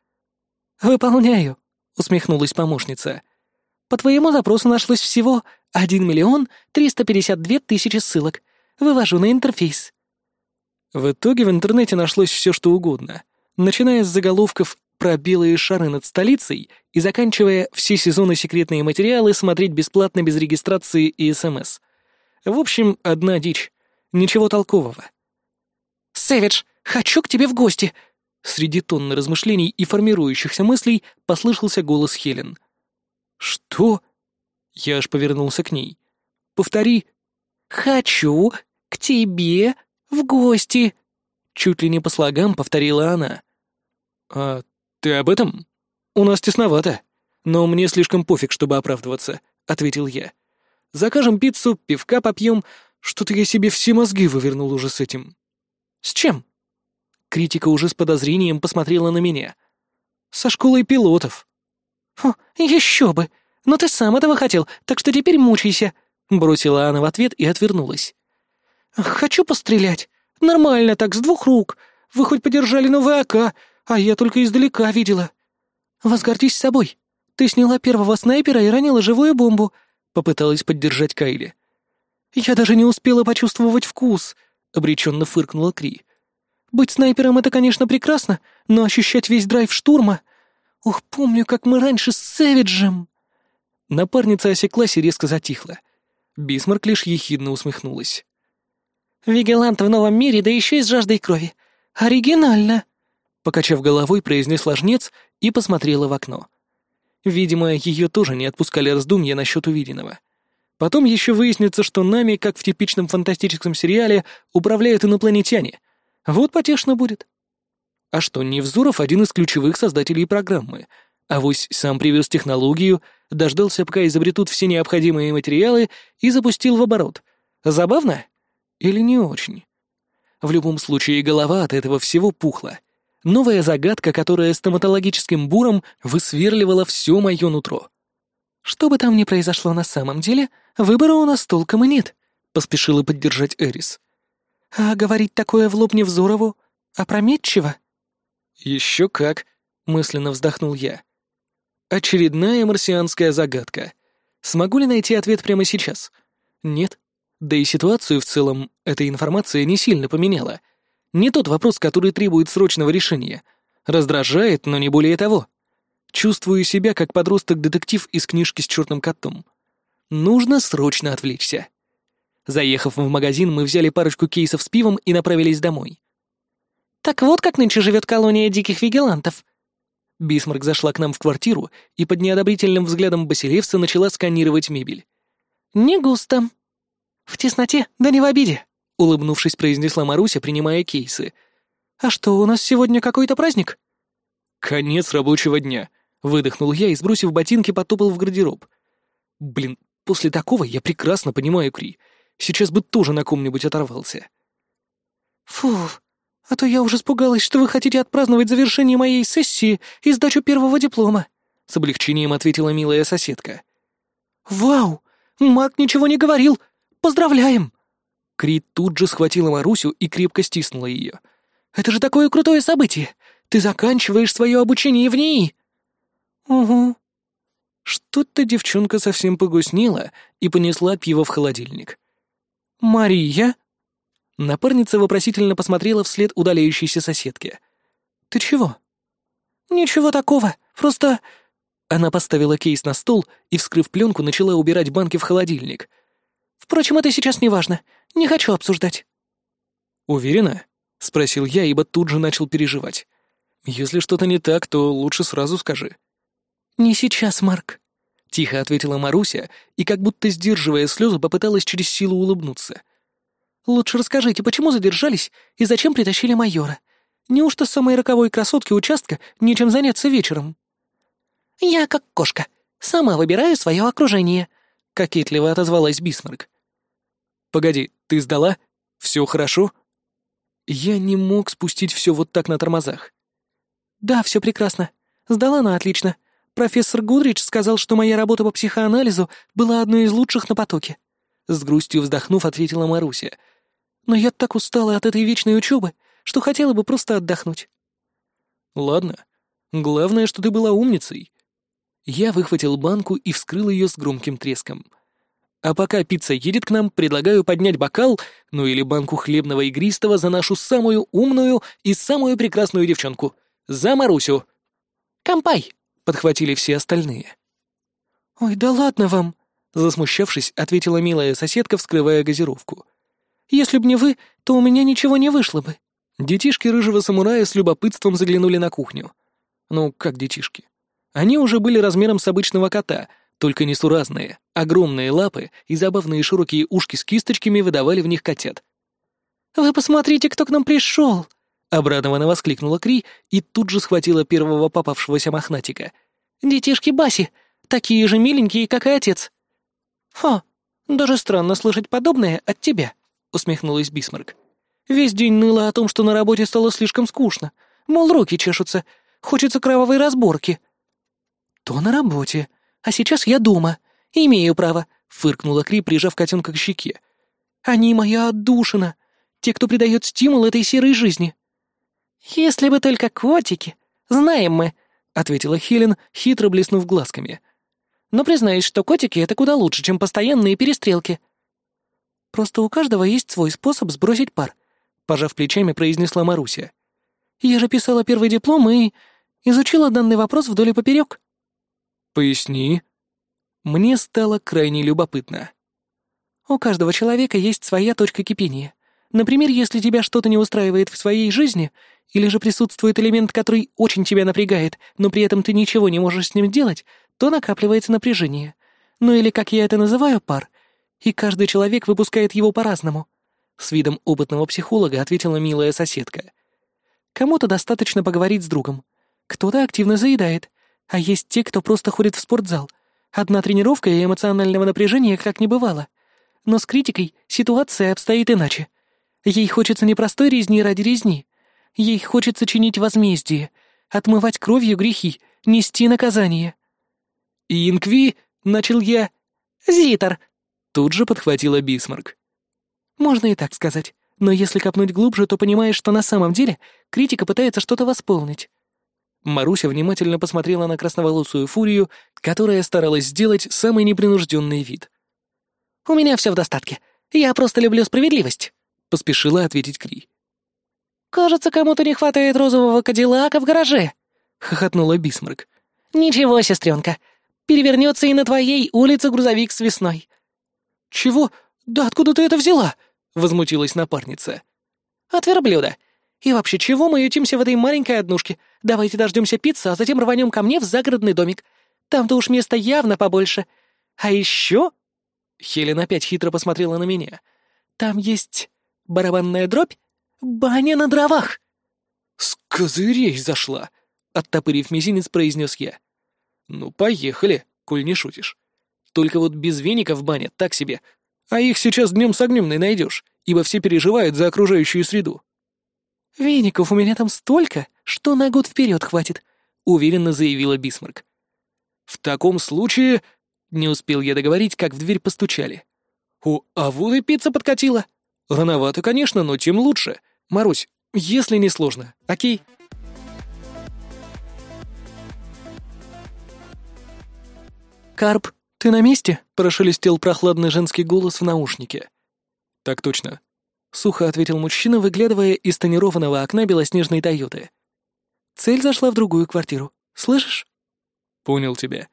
«Выполняю», — усмехнулась помощница. «По твоему запросу нашлось всего 1 миллион 352 тысячи ссылок. Вывожу на интерфейс». В итоге в интернете нашлось все, что угодно, начиная с заголовков про белые шары над столицей и заканчивая все сезоны секретные материалы смотреть бесплатно без регистрации и СМС. В общем, одна дичь. Ничего толкового. «Сэвидж, хочу к тебе в гости!» Среди тонны размышлений и формирующихся мыслей послышался голос Хелен. «Что?» Я аж повернулся к ней. «Повтори». «Хочу к тебе в гости!» Чуть ли не по слогам повторила она. «А ты об этом? У нас тесновато. Но мне слишком пофиг, чтобы оправдываться», — ответил я. «Закажем пиццу, пивка попьем. Что-то я себе все мозги вывернул уже с этим». «С чем?» Критика уже с подозрением посмотрела на меня. «Со школой пилотов». «Хм, еще бы! Но ты сам этого хотел, так что теперь мучайся», — бросила она в ответ и отвернулась. «Хочу пострелять. Нормально так, с двух рук. Вы хоть подержали новый АК, а я только издалека видела. Возгордись собой. Ты сняла первого снайпера и ранила живую бомбу», — попыталась поддержать Кайли. «Я даже не успела почувствовать вкус», — обреченно фыркнула Кри. «Быть снайпером — это, конечно, прекрасно, но ощущать весь драйв штурма... Ух, помню, как мы раньше с Сэвиджем...» Напарница осеклась и резко затихла. Бисмарк лишь ехидно усмехнулась. «Вигелант в новом мире, да еще и с жаждой крови. Оригинально!» Покачав головой, произнесла жнец и посмотрела в окно. Видимо, ее тоже не отпускали раздумья насчет увиденного. Потом еще выяснится, что нами, как в типичном фантастическом сериале, управляют инопланетяне. Вот потешно будет. А что, Невзоров — один из ключевых создателей программы. А вось сам привез технологию, дождался, пока изобретут все необходимые материалы и запустил в оборот. Забавно? Или не очень? В любом случае, голова от этого всего пухла. Новая загадка, которая стоматологическим буром высверливала все мое нутро. «Что бы там ни произошло на самом деле, выбора у нас толком и нет», — поспешила поддержать Эрис. «А говорить такое в лоб Невзорову опрометчиво?» «Еще как», — мысленно вздохнул я. «Очередная марсианская загадка. Смогу ли найти ответ прямо сейчас? Нет. Да и ситуацию в целом эта информация не сильно поменяла. Не тот вопрос, который требует срочного решения. Раздражает, но не более того. Чувствую себя как подросток-детектив из книжки с черным котом. Нужно срочно отвлечься. Заехав в магазин, мы взяли парочку кейсов с пивом и направились домой. «Так вот как нынче живет колония диких вигелантов». Бисмарк зашла к нам в квартиру и под неодобрительным взглядом Басилевса начала сканировать мебель. «Не густо», «В тесноте, да не в обиде», — улыбнувшись, произнесла Маруся, принимая кейсы. «А что, у нас сегодня какой-то праздник?» «Конец рабочего дня», — выдохнул я и, сбросив ботинки, потопал в гардероб. «Блин, после такого я прекрасно понимаю Кри. Сейчас бы тоже на ком-нибудь оторвался». «Фу, а то я уже испугалась, что вы хотите отпраздновать завершение моей сессии и сдачу первого диплома», — с облегчением ответила милая соседка. «Вау! Марк ничего не говорил!» Поздравляем!» Крит тут же схватила Марусю и крепко стиснула ее. «Это же такое крутое событие! Ты заканчиваешь свое обучение в ней!» «Угу». Что-то девчонка совсем погуснела и понесла пиво в холодильник. «Мария?» Напарница вопросительно посмотрела вслед удаляющейся соседке. «Ты чего?» «Ничего такого, просто...» Она поставила кейс на стол и, вскрыв пленку, начала убирать банки в холодильник — Впрочем, это сейчас не важно. Не хочу обсуждать». «Уверена?» — спросил я, ибо тут же начал переживать. «Если что-то не так, то лучше сразу скажи». «Не сейчас, Марк», — тихо ответила Маруся и, как будто сдерживая слезы, попыталась через силу улыбнуться. «Лучше расскажите, почему задержались и зачем притащили майора? Неужто самой роковой красотке участка нечем заняться вечером?» «Я как кошка. Сама выбираю свое окружение», — кокетливо отозвалась Бисмарк. «Погоди, ты сдала? Все хорошо?» Я не мог спустить все вот так на тормозах. «Да, все прекрасно. Сдала на отлично. Профессор Гудрич сказал, что моя работа по психоанализу была одной из лучших на потоке». С грустью вздохнув, ответила Маруся. «Но я так устала от этой вечной учебы, что хотела бы просто отдохнуть». «Ладно. Главное, что ты была умницей. Я выхватил банку и вскрыл ее с громким треском. А пока пицца едет к нам, предлагаю поднять бокал, ну или банку хлебного игристого за нашу самую умную и самую прекрасную девчонку. За Марусю. «Кампай!» — подхватили все остальные. «Ой, да ладно вам!» — засмущавшись, ответила милая соседка, вскрывая газировку. «Если б не вы, то у меня ничего не вышло бы». Детишки рыжего самурая с любопытством заглянули на кухню. Ну, как детишки? Они уже были размером с обычного кота, только несуразные, огромные лапы и забавные широкие ушки с кисточками выдавали в них котят. «Вы посмотрите, кто к нам пришел!» Обрадованно воскликнула Кри и тут же схватила первого попавшегося мохнатика. «Детишки Баси! Такие же миленькие, как и отец!» «Ха! Даже странно слышать подобное от тебя!» — усмехнулась Бисмарк. «Весь день ныла о том, что на работе стало слишком скучно. Мол, руки чешутся. Хочется кровавой разборки». «То на работе. А сейчас я дома. Имею право», — фыркнула Кри, прижав котенка к щеке. «Они моя отдушина. Те, кто придает стимул этой серой жизни». «Если бы только котики. Знаем мы», — ответила Хелен, хитро блеснув глазками. «Но признаюсь, что котики — это куда лучше, чем постоянные перестрелки». «Просто у каждого есть свой способ сбросить пар», — пожав плечами, произнесла Маруся. «Я же писала первый диплом и изучила данный вопрос вдоль и поперек». «Поясни». Мне стало крайне любопытно. У каждого человека есть своя точка кипения. Например, если тебя что-то не устраивает в своей жизни, или же присутствует элемент, который очень тебя напрягает, но при этом ты ничего не можешь с ним делать, то накапливается напряжение. Ну или, как я это называю, пар. И каждый человек выпускает его по-разному. С видом опытного психолога ответила милая соседка. Кому-то достаточно поговорить с другом. Кто-то активно заедает. А есть те, кто просто ходит в спортзал. Одна тренировка и эмоционального напряжения как не бывало. Но с критикой ситуация обстоит иначе. Ей хочется не простой резни ради резни. Ей хочется чинить возмездие, отмывать кровью грехи, нести наказание. «Инкви!» — начал я. «Зитер!» — тут же подхватила Бисмарк. Можно и так сказать. Но если копнуть глубже, то понимаешь, что на самом деле критика пытается что-то восполнить. Маруся внимательно посмотрела на красноволосую фурию, которая старалась сделать самый непринужденный вид. «У меня все в достатке. Я просто люблю справедливость», — поспешила ответить Кри. «Кажется, кому-то не хватает розового кадиллака в гараже», — хохотнула Бисмарк. «Ничего, сестренка, перевернется и на твоей улице грузовик с весной». «Чего? Да откуда ты это взяла?» — возмутилась напарница. «От верблюда. И вообще, чего мы ютимся в этой маленькой однушке? Давайте дождемся пиццы, а затем рванем ко мне в загородный домик. Там-то уж места явно побольше. А еще...» Хелен опять хитро посмотрела на меня. «Там есть барабанная дробь, баня на дровах». «С козырей зашла!» — оттопырив мизинец, произнес я. «Ну, поехали, коль не шутишь. Только вот без веников баня так себе, а их сейчас днем с огнем не найдешь, ибо все переживают за окружающую среду». «Веников у меня там столько, что на год вперед хватит», — уверенно заявила Бисмарк. «В таком случае...» — не успел я договорить, как в дверь постучали. «О, а вот и пицца подкатила. Рановато, конечно, но тем лучше. Марусь, если не сложно, окей?» «Карп, ты на месте?» — прошелестел прохладный женский голос в наушнике. «Так точно», Сухо ответил мужчина, выглядывая из тонированного окна белоснежной Тойоты. Цель зашла в другую квартиру. Слышишь? Понял тебя.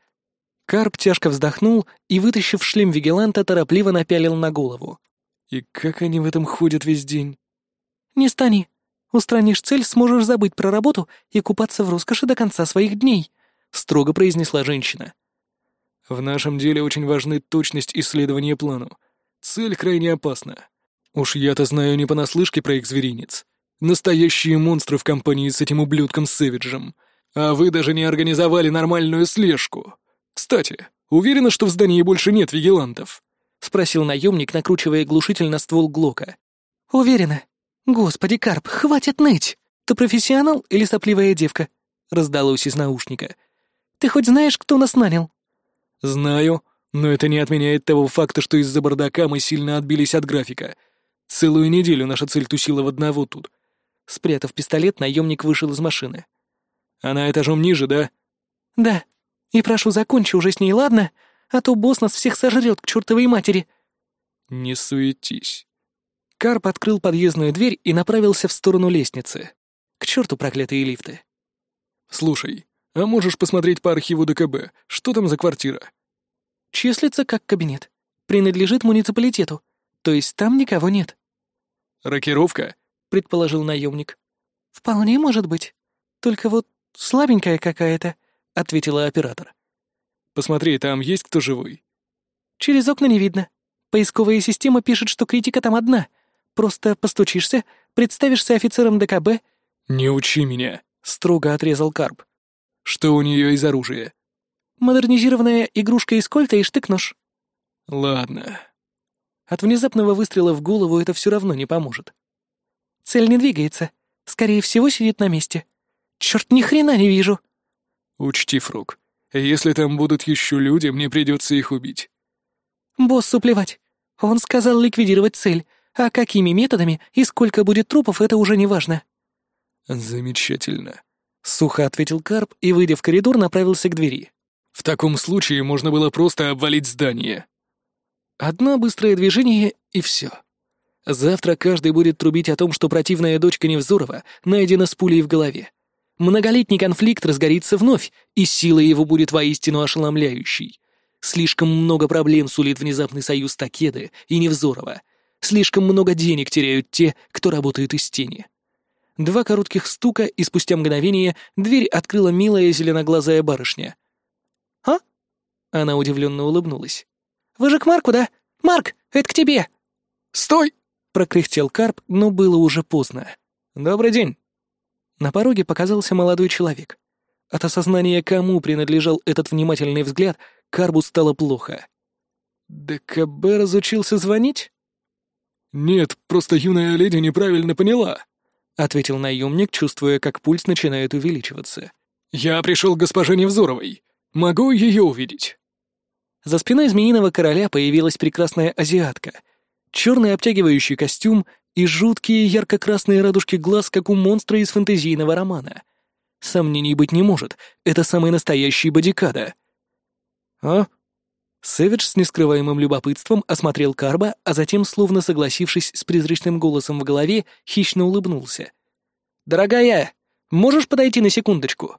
Карп тяжко вздохнул и, вытащив шлем вигеланта, торопливо напялил на голову. И как они в этом ходят весь день? Не стани. Устранишь цель, сможешь забыть про работу и купаться в роскоши до конца своих дней, строго произнесла женщина. В нашем деле очень важны точность исследования плану. Цель крайне опасна. Уж я-то знаю не понаслышке про их зверинец. Настоящие монстры в компании с этим ублюдком Сэвиджем. А вы даже не организовали нормальную слежку. Кстати, уверена, что в здании больше нет вигилантов?» — спросил наемник, накручивая глушитель на ствол Глока. «Уверена. Господи, Карп, хватит ныть! Ты профессионал или сопливая девка?» — раздалось из наушника. «Ты хоть знаешь, кто нас нанял?» «Знаю, но это не отменяет того факта, что из-за бардака мы сильно отбились от графика», Целую неделю наша цель тусила в одного тут. Спрятав пистолет, наемник вышел из машины. Она этажом ниже, да? Да. И прошу, закончи уже с ней, ладно? А то босс нас всех сожрет к чертовой матери. Не суетись. Карп открыл подъездную дверь и направился в сторону лестницы. К черту проклятые лифты. Слушай, А можешь посмотреть по архиву ДКБ, что там за квартира?» «Числится как кабинет. Принадлежит муниципалитету. То есть там никого нет». «Рокировка?» — предположил наемник. «Вполне может быть. Только вот слабенькая какая-то», — ответила оператор. «Посмотри, там есть кто живой?» «Через окна не видно. Поисковая система пишет, что критика там одна. Просто постучишься, представишься офицером ДКБ». «Не учи меня», — строго отрезал Карп. «Что у нее из оружия?» «Модернизированная игрушка из кольта и штык-нож». «Ладно». От внезапного выстрела в голову это все равно не поможет. Цель не двигается. Скорее всего, сидит на месте. Черт, ни хрена не вижу. Учти, Фрук, если там будут еще люди, мне придется их убить. Боссу плевать. Он сказал ликвидировать цель, а какими методами и сколько будет трупов, это уже не важно. Замечательно. Сухо ответил Карп и, выйдя в коридор, направился к двери. В таком случае можно было просто обвалить здание. Одно быстрое движение — и все. Завтра каждый будет трубить о том, что противная дочка Невзорова найдена с пулей в голове. Многолетний конфликт разгорится вновь, и сила его будет воистину ошеломляющей. Слишком много проблем сулит внезапный союз Такеды и Невзорова. Слишком много денег теряют те, кто работает из тени. Два коротких стука, и спустя мгновение дверь открыла милая зеленоглазая барышня. «А?» Она удивленно улыбнулась. «Вы же к Марку, да? Марк, это к тебе!» «Стой!» прокряхтел Карп, но было уже поздно. «Добрый день!» На пороге показался молодой человек. От осознания, кому принадлежал этот внимательный взгляд, Карбу стало плохо. «ДКБ разучился звонить?» «Нет, просто юная леди неправильно поняла», — ответил наемник, чувствуя, как пульс начинает увеличиваться. «Я пришел к госпоже Невзоровой. Могу ее увидеть?» За спиной Змеиного Короля появилась прекрасная азиатка — черный обтягивающий костюм и жуткие ярко-красные радужки глаз, как у монстра из фэнтезийного романа. Сомнений быть не может, это самый настоящий бодикада. «А?» Сэвидж с нескрываемым любопытством осмотрел Карба, а затем, словно согласившись с призрачным голосом в голове, хищно улыбнулся. «Дорогая, можешь подойти на секундочку?»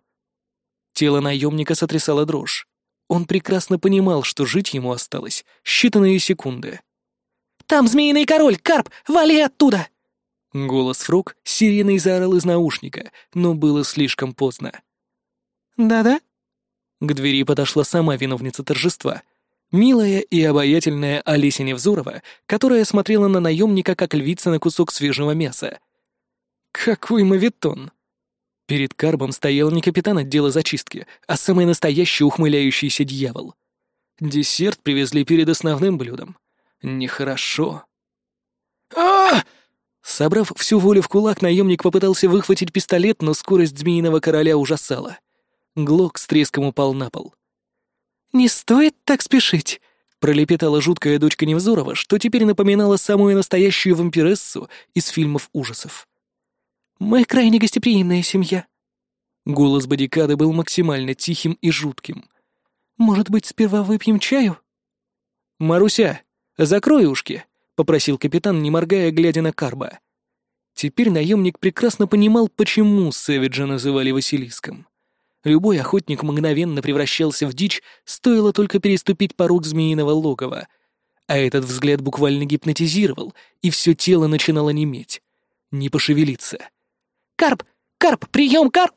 Тело наемника сотрясало дрожь. Он прекрасно понимал, что жить ему осталось считанные секунды. Там змеиный король! Карп, вали оттуда!» Голос Фрук сиреной заорал из наушника, но было слишком поздно. «Да-да?» К двери подошла сама виновница торжества. Милая и обаятельная Олеся Невзорова, которая смотрела на наемника, как львица на кусок свежего мяса. Какой мавитон! Перед Карбом стоял не капитан отдела зачистки, а самый настоящий ухмыляющийся дьявол. Десерт привезли перед основным блюдом. Нехорошо. а Собрав всю волю в кулак, наемник попытался выхватить пистолет, но скорость змеиного короля ужасала. Глок с треском упал на пол. «Не стоит так спешить», — пролепетала жуткая дочка Невзорова, что теперь напоминала самую настоящую вампирессу из фильмов ужасов. «Мы крайне гостеприимная семья». Голос бодикады был максимально тихим и жутким. «Может быть, сперва выпьем чаю?» «Маруся, «Закрой ушки», — попросил капитан, не моргая, глядя на Карба. Теперь наемник прекрасно понимал, почему Сэвиджа называли Василиском. Любой охотник мгновенно превращался в дичь, стоило только переступить порог змеиного логова. А этот взгляд буквально гипнотизировал, и все тело начинало неметь. Не пошевелиться. «Карп! Карп! Прием, Карп!»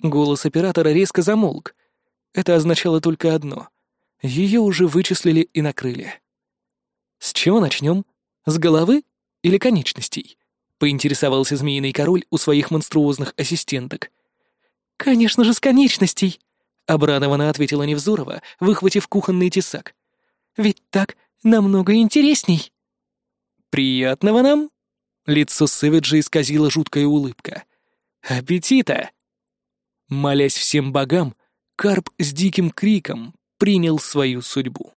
Голос оператора резко замолк. Это означало только одно. Ее уже вычислили и накрыли. «С чего начнем? С головы или конечностей?» — поинтересовался Змеиный Король у своих монструозных ассистенток. «Конечно же, с конечностей!» — обрадованно ответила Невзорова, выхватив кухонный тесак. «Ведь так намного интересней!» «Приятного нам!» — лицо Сэвиджа исказила жуткая улыбка. «Аппетита!» Молясь всем богам, Карп с диким криком принял свою судьбу.